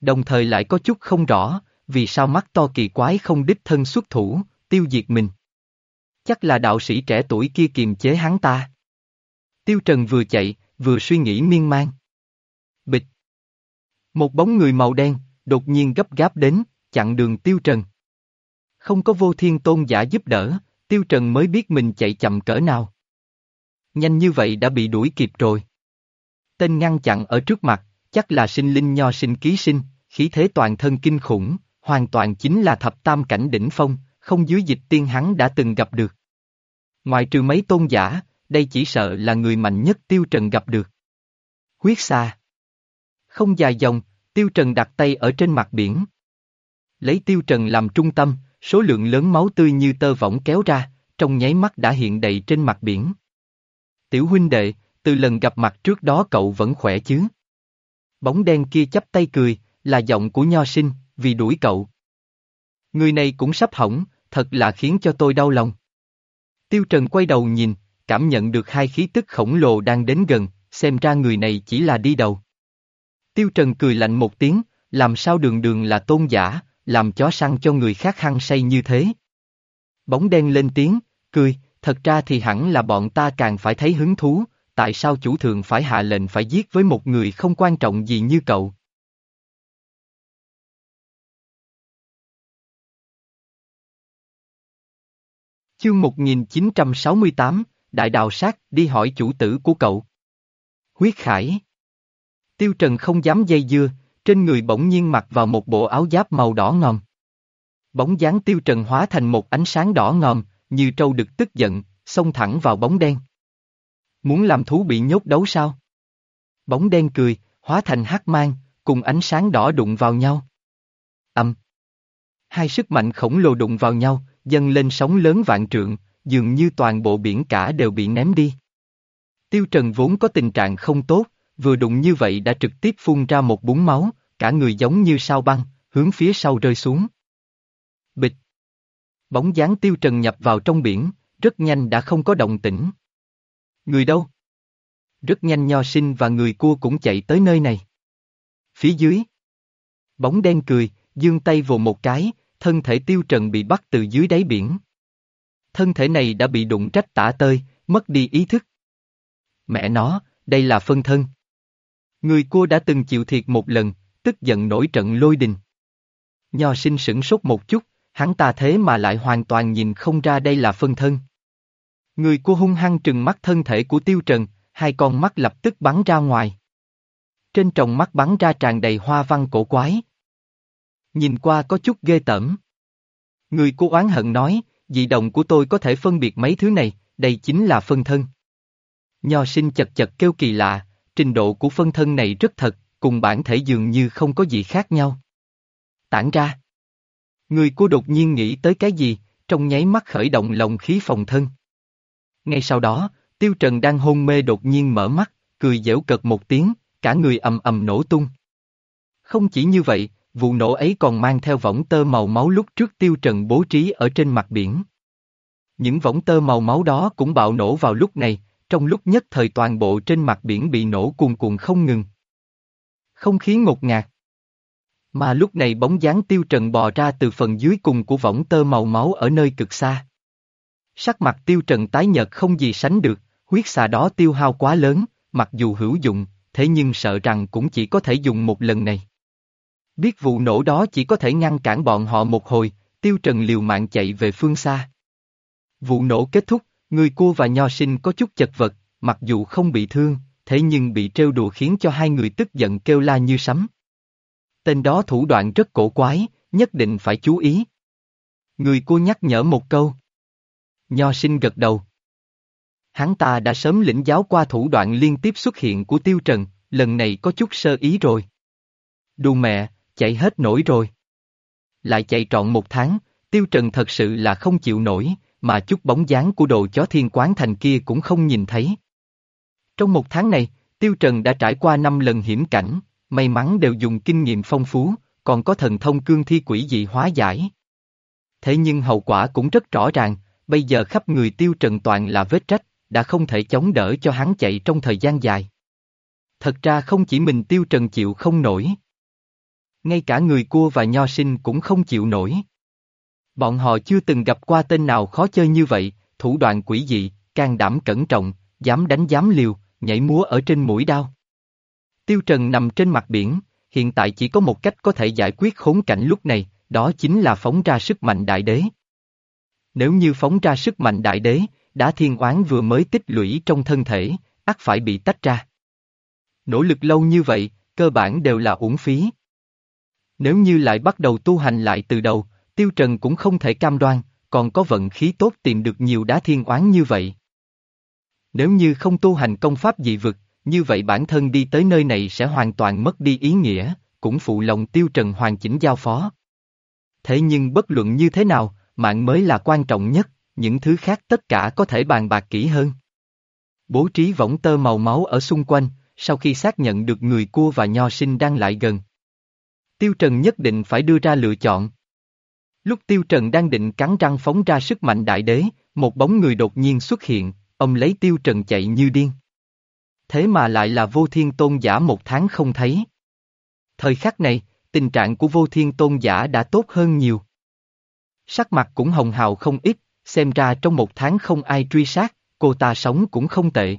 Đồng thời lại có chút không rõ, vì sao mắt to kỳ quái không đích thân xuất thủ, tiêu diệt mình. Chắc là đạo sĩ trẻ tuổi kia kiềm chế hắn ta. Tiêu Trần vừa chạy, vừa suy nghĩ miên man. Bịch. Một bóng người màu đen, đột nhiên gấp gáp đến, chặn đường Tiêu Trần. Không có vô thiên tôn giả giúp đỡ, Tiêu Trần mới biết mình chạy chậm cỡ nào. Nhanh như vậy đã bị đuổi kịp rồi. Tên ngăn chặn ở trước mặt, chắc là sinh linh nho sinh ký sinh, khí thế toàn thân kinh khủng, hoàn toàn chính là thập tam cảnh đỉnh phong, không dưới dịch tiên hắn đã từng gặp được. Ngoài trừ mấy tôn giả, đây chỉ sợ là người mạnh nhất Tiêu Trần gặp được. Huyết xa. Không dài dòng, Tiêu Trần đặt tay ở trên mặt biển. Lấy Tiêu Trần làm trung tâm, số lượng lớn máu tươi như tơ võng kéo ra, trong nháy mắt đã hiện đầy trên mặt biển. Tiểu huynh đệ, từ lần gặp mặt trước đó cậu vẫn khỏe chứ? Bóng đen kia chắp tay cười, là giọng của nho sinh, vì đuổi cậu. Người này cũng sắp hỏng, thật là khiến cho tôi đau lòng. Tiêu Trần quay đầu nhìn, cảm nhận được hai khí tức khổng lồ đang đến gần, xem ra người này chỉ là đi đầu. Tiêu Trần cười lạnh một tiếng, làm sao đường đường là tôn giả, làm chó săn cho người khác hăng say như thế. Bóng đen lên tiếng, cười, thật ra thì hẳn là bọn ta càng phải thấy hứng thú, tại sao chủ thượng phải hạ lệnh phải giết với một người không quan trọng gì như cậu. Chương 1968, Đại Đào Sát, đi hỏi chủ tử của cậu. Huyết Khải Tiêu Trần không dám dây dưa, trên người bỗng nhiên mặc vào một bộ áo giáp màu đỏ ngòm. Bóng dáng Tiêu Trần hóa thành một ánh sáng đỏ ngòm, như trâu đực tức giận, xông thẳng vào bóng đen. Muốn làm thú bị nhốt đấu sao? Bóng đen cười, hóa thành hắc mang, cùng ánh sáng đỏ đụng vào nhau. Âm. Hai sức mạnh khổng lồ đụng vào nhau, dâng lên sóng lớn vạn trượng, dường như toàn bộ biển cả đều bị ném đi. Tiêu Trần vốn có tình trạng không tốt, vừa đụng như vậy đã trực tiếp phun ra một búng máu, cả người giống như sao băng, hướng phía sau rơi xuống. Bịch. Bóng dáng Tiêu Trần nhập vào trong biển, rất nhanh đã không có động tĩnh. Người đâu? Rất nhanh nho sinh và người cua cũng chạy tới nơi này. Phía dưới. Bóng đen cười, dương tay vồ một cái, thân thể tiêu trần bị bắt từ dưới đáy biển. Thân thể này đã bị đụng trách tả tơi, mất đi ý thức. Mẹ nó, đây là phân thân. Người cua đã từng chịu thiệt một lần, tức giận nổi trận lôi đình. Nho sinh sửng sốt một chút, hắn ta thế mà lại hoàn toàn nhìn không ra đây là phân thân. Người cô hung hăng trừng mắt thân thể của tiêu trần, hai con mắt lập tức bắn ra ngoài. Trên tròng mắt bắn ra tràn đầy hoa văn cổ quái. Nhìn qua có chút ghê tởm. Người cô oán hận nói, dị đồng của tôi có thể phân biệt mấy thứ này, đây chính là phân thân. Nho sinh chật chật kêu kỳ lạ, trình độ của phân thân này rất thật, cùng bản thể dường như không có gì khác nhau. Tản ra. Người cô đột nhiên nghĩ tới cái gì, trong nháy mắt khởi động lòng khí phòng thân. Ngay sau đó, Tiêu Trần đang hôn mê đột nhiên mở mắt, cười dễu cợt một tiếng, cả người ầm ầm nổ tung. Không chỉ như vậy, vụ nổ ấy còn mang theo võng tơ màu máu lúc trước Tiêu Trần bố trí ở trên mặt biển. Những võng tơ màu máu đó cũng bạo nổ vào lúc này, trong lúc nhất thời toàn bộ trên mặt biển bị nổ cuồn cuộn không ngừng. Không khí ngột ngạt. Mà lúc này bóng dáng Tiêu Trần bò ra từ phần dưới cùng của võng tơ màu máu ở nơi cực xa. Sắc mặt tiêu trần tái nhợt không gì sánh được, huyết xà đó tiêu hao quá lớn, mặc dù hữu dụng, thế nhưng sợ rằng cũng chỉ có thể dùng một lần này. Biết vụ nổ đó chỉ có thể ngăn cản bọn họ một hồi, tiêu trần liều mạng chạy về phương xa. Vụ nổ kết thúc, người cua và nho sinh có chút chật vật, mặc dù không bị thương, thế nhưng bị trêu đùa khiến cho hai người tức giận kêu la như sấm. Tên đó thủ đoạn rất cổ quái, nhất định phải chú ý. Người cua nhắc nhở một câu. Nho sinh gật đầu. Hắn ta đã sớm lĩnh giáo qua thủ đoạn liên tiếp xuất hiện của Tiêu Trần, lần này có chút sơ ý rồi. Đù mẹ, chạy hết nổi rồi. Lại chạy trọn một tháng, Tiêu Trần thật sự là không chịu nổi, mà chút bóng dáng của đồ chó thiên quán thành kia cũng không nhìn thấy. Trong một tháng này, Tiêu Trần đã trải qua năm lần hiểm cảnh, may mắn đều dùng kinh nghiệm phong phú, còn có thần thông cương thi quỷ dị hóa giải. Thế nhưng hậu quả cũng rất rõ ràng, bây giờ khắp người tiêu trần toàn là vết trách, đã không thể chống đỡ cho hắn chạy trong thời gian dài. Thật ra không chỉ mình tiêu trần chịu không nổi. Ngay cả người cua và nho sinh cũng không chịu nổi. Bọn họ chưa từng gặp qua tên nào khó chơi như vậy, thủ đoạn quỷ dị, can đảm cẩn trọng, dám đánh dám liều, nhảy múa ở trên mũi đao. Tiêu Trần nằm trên mặt biển, hiện tại chỉ có một cách có thể giải quyết khốn cảnh lúc này, đó chính là phóng ra sức mạnh đại đế. Nếu như phóng ra sức mạnh đại đế, đá thiên oán vừa mới tích lũy trong thân thể, ắt phải bị tách ra. Nỗ lực lâu như vậy, cơ bản đều là uổng phí. Nếu như lại bắt đầu tu hành lại từ đầu, Tiêu Trần cũng không thể cam đoan, còn có vận khí tốt tìm được nhiều đá thiên oán như vậy. Nếu như không tu hành công pháp dị vực, như vậy bản thân đi tới nơi này sẽ hoàn toàn mất đi ý nghĩa, cũng phụ lòng Tiêu Trần hoàn chỉnh giao phó. Thế nhưng bất luận như thế nào, mạng mới là quan trọng nhất, những thứ khác tất cả có thể bàn bạc kỹ hơn. Bố trí võng tơ màu máu ở xung quanh, sau khi xác nhận được người cua và nho sinh đang lại gần. Tiêu Trần nhất định phải đưa ra lựa chọn. Lúc Tiêu Trần đang định cắn răng phóng ra sức mạnh đại đế, một bóng người đột nhiên xuất hiện, ông lấy Tiêu Trần chạy như điên. Thế mà lại là vô thiên tôn giả một tháng không thấy. Thời khắc này, tình trạng của vô thiên tôn giả đã tốt hơn nhiều. Sắc mặt cũng hồng hào không ít, xem ra trong một tháng không ai truy sát, cô ta sống cũng không tệ.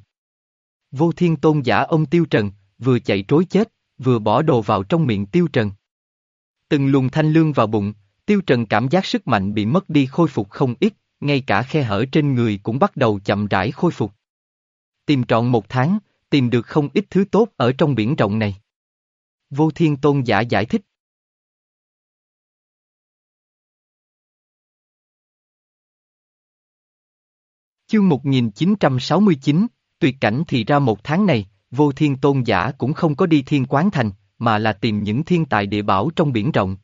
Vô thiên tôn giả ông Tiêu Trần, vừa chạy trối chết, vừa bỏ đồ vào trong miệng Tiêu Trần. Từng luồng thanh lương vào bụng, Tiêu Trần cảm giác sức mạnh bị mất đi khôi phục không ít, ngay cả khe hở trên người cũng bắt đầu chậm rãi khôi phục. Tìm trọn một tháng, tìm được không ít thứ tốt ở trong biển rộng này. Vô Thiên Tôn giả giải thích. Chương 1969, tuyệt cảnh thì ra một tháng này, vô thiên tôn giả cũng không có đi thiên quán thành, mà là tìm những thiên tài địa bảo trong biển rộng.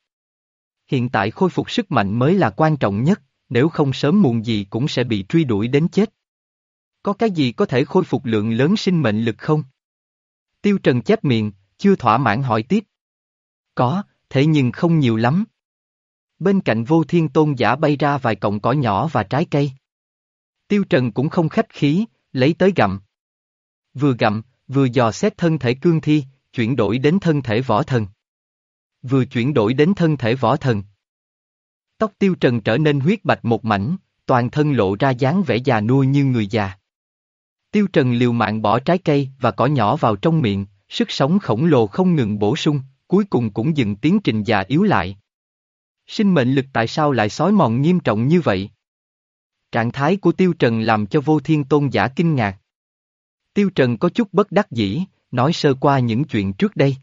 Hiện tại khôi phục sức mạnh mới là quan trọng nhất, nếu không sớm muộn gì cũng sẽ bị truy đuổi đến chết. Có cái gì có thể khôi phục lượng lớn sinh mệnh lực không? Tiêu Trần chép miệng, chưa thỏa mãn hỏi tiếp. Có, thế nhưng không nhiều lắm. Bên cạnh vô thiên tôn giả bay ra vài cọng cỏ nhỏ và trái cây. Tiêu Trần cũng không khách khí, lấy tới gặm. Vừa gặm, vừa dò xét thân thể cương thi, chuyển đổi đến thân thể võ thần. Vừa chuyển đổi đến thân thể võ thần. Tóc tiêu trần trở nên huyết bạch một mảnh, toàn thân lộ ra dáng vẻ già nua như người già. Tiêu trần liều mạng bỏ trái cây và cỏ nhỏ vào trong miệng, sức sống khổng lồ không ngừng bổ sung, cuối cùng cũng dừng tiến trình già yếu lại. Sinh mệnh lực tại sao lại sói mòn nghiêm trọng như vậy? Trạng thái của Tiêu Trần làm cho vô thiên tôn giả kinh ngạc. Tiêu Trần có chút bất đắc dĩ, nói sơ qua những chuyện trước đây.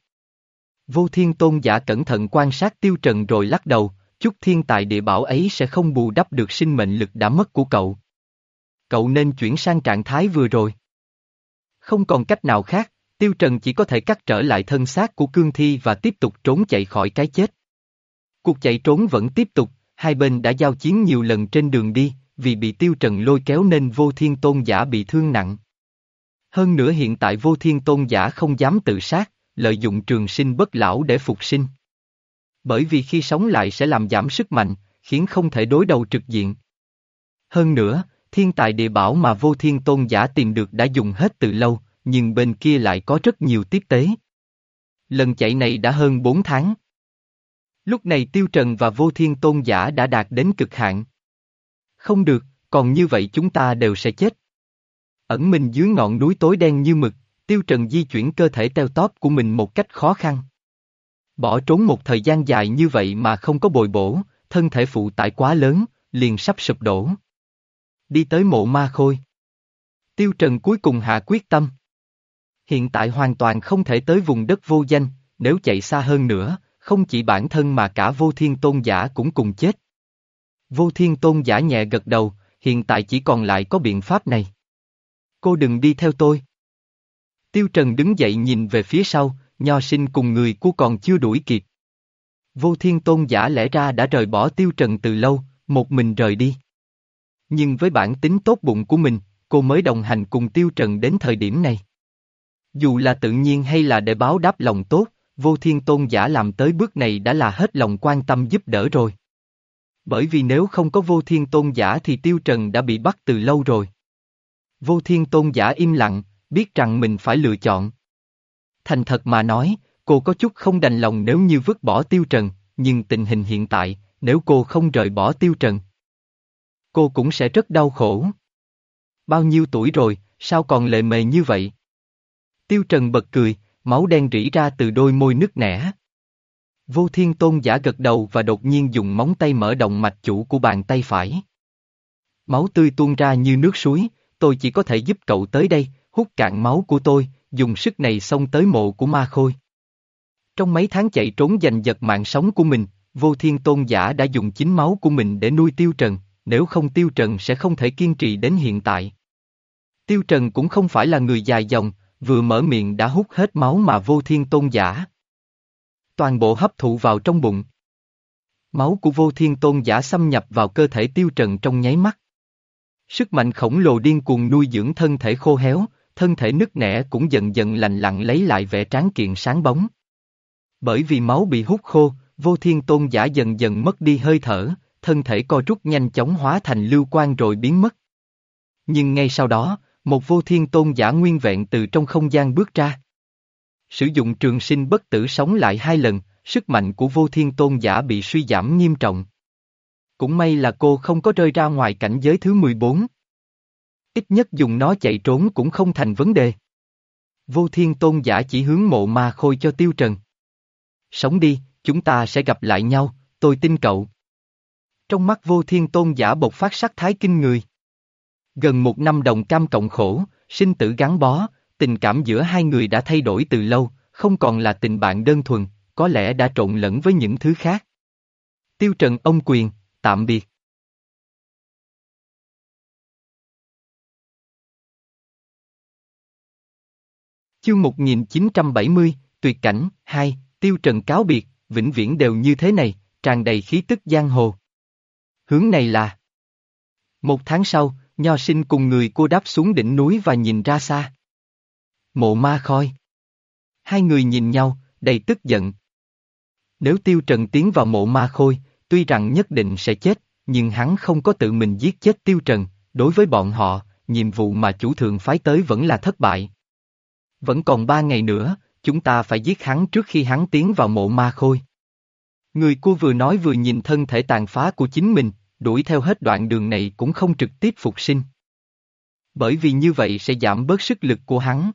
Vô thiên tôn giả cẩn thận quan sát Tiêu Trần rồi lắc đầu, chút thiên tài địa bảo ấy sẽ không bù đắp được sinh mệnh lực đã mất của cậu. Cậu nên chuyển sang trạng thái vừa rồi. Không còn cách nào khác, Tiêu Trần chỉ có thể cắt trở lại thân xác của cương thi và tiếp tục trốn chạy khỏi cái chết. Cuộc chạy trốn vẫn tiếp tục, hai bên đã giao chiến nhiều lần trên đường đi, vì bị tiêu trần lôi kéo nên vô thiên tôn giả bị thương nặng. Hơn nữa hiện tại vô thiên tôn giả không dám tự sát, lợi dụng trường sinh bất lão để phục sinh. Bởi vì khi sống lại sẽ làm giảm sức mạnh, khiến không thể đối đầu trực diện. Hơn nữa, thiên tài địa bảo mà vô thiên tôn giả tìm được đã dùng hết từ lâu, nhưng bên kia lại có rất nhiều tiếp tế. Lần chạy này đã hơn 4 tháng. Lúc này Tiêu Trần và Vô Thiên Tôn Giả đã đạt đến cực hạn. Không được, còn như vậy chúng ta đều sẽ chết. Ẩn mình dưới ngọn núi tối đen như mực, Tiêu Trần di chuyển cơ thể teo tóp của mình một cách khó khăn. Bỏ trốn một thời gian dài như vậy mà không có bồi bổ, thân thể phụ tải quá lớn, liền sắp sụp đổ. Đi tới mộ ma khôi. Tiêu Trần cuối cùng hạ quyết tâm. Hiện tại hoàn toàn không thể tới vùng đất vô danh, nếu chạy xa hơn nữa, không chỉ bản thân mà cả vô thiên tôn giả cũng cùng chết. Vô thiên tôn giả nhẹ gật đầu, hiện tại chỉ còn lại có biện pháp này. Cô đừng đi theo tôi. Tiêu Trần đứng dậy nhìn về phía sau, nho sinh cùng người cô còn chưa đuổi kịp. Vô thiên tôn giả lẽ ra đã rời bỏ Tiêu Trần từ lâu, một mình rời đi. Nhưng với bản tính tốt bụng của mình, cô mới đồng hành cùng Tiêu Trần đến thời điểm này. Dù là tự nhiên hay là để báo đáp lòng tốt, vô thiên tôn giả làm tới bước này đã là hết lòng quan tâm giúp đỡ rồi bởi vì nếu không có vô thiên tôn giả thì tiêu trần đã bị bắt từ lâu rồi. Vô thiên tôn giả im lặng, biết rằng mình phải lựa chọn. Thành thật mà nói, cô có chút không đành lòng nếu như vứt bỏ tiêu trần, nhưng tình hình hiện tại, nếu cô không rời bỏ tiêu trần, cô cũng sẽ rất đau khổ. Bao nhiêu tuổi rồi, sao còn lệ mề như vậy? Tiêu trần bật cười, máu đen rỉ ra từ đôi môi nứt nẻ. Vô thiên tôn giả gật đầu và đột nhiên dùng móng tay mở động mạch chủ của bàn tay phải. Máu tươi tuôn ra như nước suối, tôi chỉ có thể giúp cậu tới đây, hút cạn máu của tôi, dùng sức này xông tới mộ của ma khôi. Trong mấy tháng chạy trốn giành giật mạng sống của mình, vô thiên tôn giả đã dùng chính máu của mình để nuôi tiêu trần, nếu không tiêu trần sẽ không thể kiên trì đến hiện tại. Tiêu trần cũng không phải là người dài dòng, vừa mở miệng đã hút hết máu mà vô thiên tôn giả. Toàn bộ hấp thụ vào trong bụng. Máu của vô thiên tôn giả xâm nhập vào cơ thể tiêu trần trong nháy mắt. Sức mạnh khổng lồ điên cuồng nuôi dưỡng thân thể khô héo, thân thể nứt nẻ cũng dần dần lành lặng lấy lại vẻ tráng kiện sáng bóng. Bởi vì máu bị hút khô, vô thiên tôn giả dần dần mất đi hơi thở, thân thể co rút nhanh chóng hóa thành lưu quan rồi biến mất. Nhưng ngay sau đó, một vô thiên tôn giả nguyên vẹn từ trong không gian bước ra. Sử dụng trường sinh bất tử sống lại hai lần, sức mạnh của vô thiên tôn giả bị suy giảm nghiêm trọng. Cũng may là cô không có rơi ra ngoài cảnh giới thứ 14. Ít nhất dùng nó chạy trốn cũng không thành vấn đề. Vô thiên tôn giả chỉ hướng mộ ma khôi cho tiêu trần. Sống đi, chúng ta sẽ gặp lại nhau, tôi tin cậu. Trong mắt vô thiên tôn giả bộc phát sắc thái kinh người. Gần một năm đồng cam cộng khổ, sinh tử gắn bó, tình cảm giữa hai người đã thay đổi từ lâu, không còn là tình bạn đơn thuần, có lẽ đã trộn lẫn với những thứ khác. Tiêu Trần ông quyền, tạm biệt. Chương 1970, Tuyệt cảnh, 2, Tiêu Trần cáo biệt, vĩnh viễn đều như thế này, tràn đầy khí tức giang hồ. Hướng này là Một tháng sau, Nho sinh cùng người cô đáp xuống đỉnh núi và nhìn ra xa. Mộ ma khôi. Hai người nhìn nhau, đầy tức giận. Nếu Tiêu Trần tiến vào mộ ma khôi, tuy rằng nhất định sẽ chết, nhưng hắn không có tự mình giết chết Tiêu Trần, đối với bọn họ, nhiệm vụ mà chủ thượng phái tới vẫn là thất bại. Vẫn còn ba ngày nữa, chúng ta phải giết hắn trước khi hắn tiến vào mộ ma khôi. Người cô vừa nói vừa nhìn thân thể tàn phá của chính mình, đuổi theo hết đoạn đường này cũng không trực tiếp phục sinh. Bởi vì như vậy sẽ giảm bớt sức lực của hắn.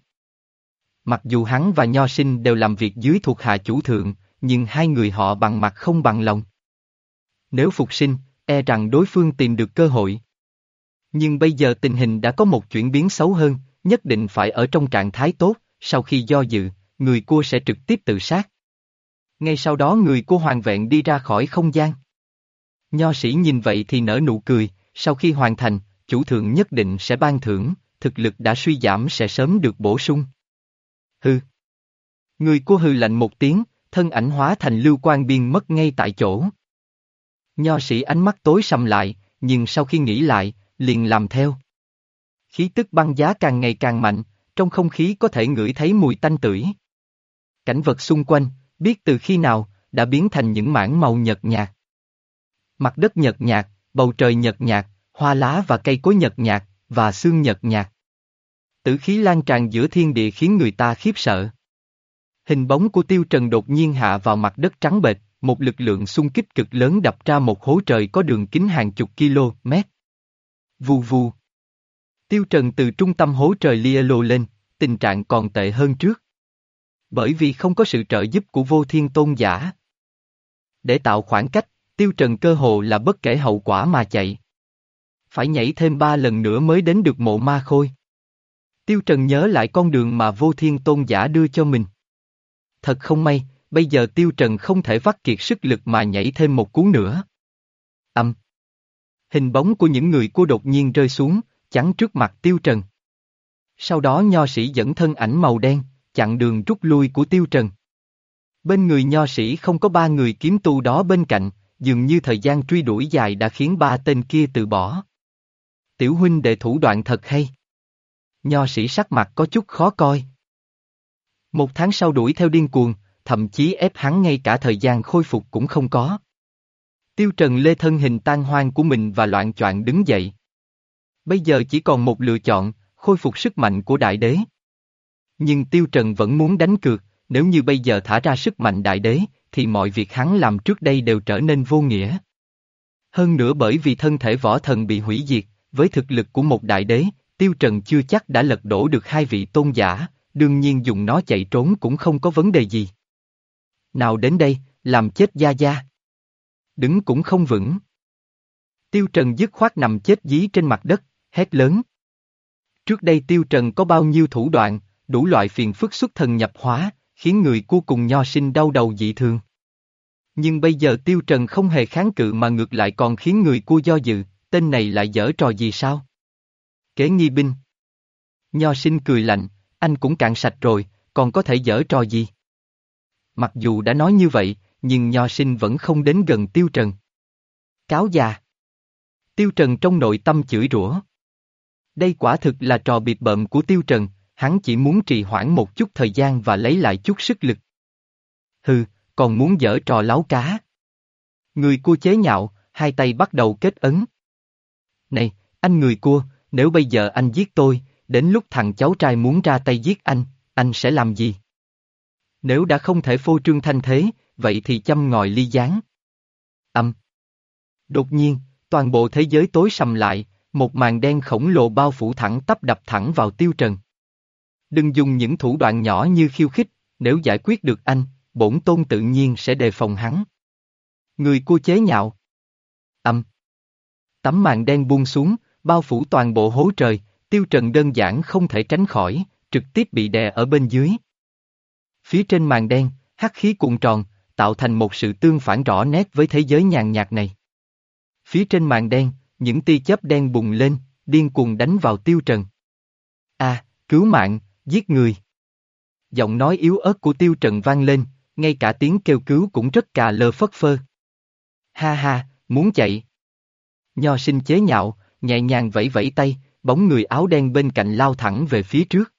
Mặc dù hắn và Nho Sinh đều làm việc dưới thuộc hạ chủ thượng, nhưng hai người họ bằng mặt không bằng lòng. Nếu phục sinh, e rằng đối phương tìm được cơ hội. Nhưng bây giờ tình hình đã có một chuyển biến xấu hơn, nhất định phải ở trong trạng thái tốt, sau khi do dự, người cua sẽ trực tiếp tự sát. Ngay sau đó người cua hoàn vẹn đi ra khỏi không gian. Nho sĩ nhìn vậy thì nở nụ cười, sau khi hoàn thành, chủ thượng nhất định sẽ ban thưởng, thực lực đã suy giảm sẽ sớm được bổ sung. Hư. Người của hư lạnh một tiếng, thân ảnh hóa thành lưu quan biên mất ngay tại chỗ. Nho sĩ ánh mắt tối sầm lại, nhưng sau khi nghĩ lại, liền làm theo. Khí tức băng giá càng ngày càng mạnh, trong không khí có thể ngửi thấy mùi tanh tưởi. Cảnh vật xung quanh, biết từ khi nào, đã biến thành những mảng màu nhợt nhạt. Mặt đất nhợt nhạt, bầu trời nhợt nhạt, hoa lá và cây cối nhợt nhạt, và xương nhợt nhạt. Tử khí lan tràn giữa thiên địa khiến người ta khiếp sợ. Hình bóng của tiêu trần đột nhiên hạ vào mặt đất trắng bệch, một lực lượng xung kích cực lớn đập ra một hố trời có đường kính hàng chục km. Vù vù. Tiêu trần từ trung tâm hố trời lia lồ lên, tình trạng còn tệ hơn trước. Bởi vì không có sự trợ giúp của vô thiên tôn giả. Để tạo khoảng cách, tiêu trần cơ hồ là bất kể hậu quả mà chạy. Phải nhảy thêm ba lần nữa mới đến được mộ ma khôi. Tiêu trần nhớ lại con đường mà vô thiên tôn giả đưa cho mình. Thật không may, bây giờ tiêu trần không thể vắt kiệt sức lực mà nhảy thêm một cú nữa. Âm. Hình bóng của những người cô đột nhiên rơi xuống, chắn trước mặt tiêu trần. Sau đó nho sĩ dẫn thân ảnh màu đen, chặn đường rút lui của tiêu trần. Bên người nho sĩ không có ba người kiếm tu đó bên cạnh, dường như thời gian truy đuổi dài đã khiến ba tên kia từ bỏ. Tiểu huynh đệ thủ đoạn thật hay. Nho sĩ sắc mặt có chút khó coi. Một tháng sau đuổi theo điên cuồng, thậm chí ép hắn ngay cả thời gian khôi phục cũng không có. Tiêu Trần lê thân hình tan hoang của mình và loạn choạng đứng dậy. Bây giờ chỉ còn một lựa chọn, khôi phục sức mạnh của đại đế. Nhưng Tiêu Trần vẫn muốn đánh cược, nếu như bây giờ thả ra sức mạnh đại đế, thì mọi việc hắn làm trước đây đều trở nên vô nghĩa. Hơn nữa bởi vì thân thể võ thần bị hủy diệt, với thực lực của một đại đế, Tiêu Trần chưa chắc đã lật đổ được hai vị tôn giả, đương nhiên dùng nó chạy trốn cũng không có vấn đề gì. Nào đến đây, làm chết gia gia. Đứng cũng không vững. Tiêu Trần dứt khoát nằm chết dí trên mặt đất, hét lớn. Trước đây Tiêu Trần có bao nhiêu thủ đoạn, đủ loại phiền phức xuất thần nhập hóa, khiến người cu cùng nho sinh đau đầu dị thường. Nhưng bây giờ Tiêu Trần không hề kháng cự mà ngược lại còn khiến người cu do dự, tên này lại dở trò gì sao? Kế nghi binh. Nho sinh cười lạnh, anh cũng cạn sạch rồi, còn có thể dở trò gì? Mặc dù đã nói như vậy, nhưng nho sinh vẫn không đến gần Tiêu Trần. Cáo già. Tiêu Trần trong nội tâm chửi rủa. Đây quả thực là trò biệt bợm của Tiêu Trần, hắn chỉ muốn trì hoãn một chút thời gian và lấy lại chút sức lực. Hừ, còn muốn dở trò láo cá. Người cua chế nhạo, hai tay bắt đầu kết ấn. Này, anh người cua, nếu bây giờ anh giết tôi, đến lúc thằng cháu trai muốn ra tay giết anh, anh sẽ làm gì? Nếu đã không thể phô trương thanh thế, vậy thì châm ngòi ly gián. Âm. Đột nhiên, toàn bộ thế giới tối sầm lại, một màn đen khổng lồ bao phủ thẳng tắp đập thẳng vào tiêu trần. Đừng dùng những thủ đoạn nhỏ như khiêu khích, nếu giải quyết được anh, bổn tôn tự nhiên sẽ đề phòng hắn. Người cua chế nhạo. Âm. Tấm màn đen buông xuống, bao phủ toàn bộ hố trời, tiêu trần đơn giản không thể tránh khỏi, trực tiếp bị đè ở bên dưới. Phía trên màn đen, hắc khí cuộn tròn, tạo thành một sự tương phản rõ nét với thế giới nhàn nhạt này. Phía trên màn đen, những tia chớp đen bùng lên, điên cuồng đánh vào tiêu trần. A, cứu mạng, giết người. Giọng nói yếu ớt của tiêu trần vang lên, ngay cả tiếng kêu cứu cũng rất cà lơ phất phơ. Ha ha, muốn chạy. Nho sinh chế nhạo, nhẹ nhàng vẫy vẫy tay, bóng người áo đen bên cạnh lao thẳng về phía trước.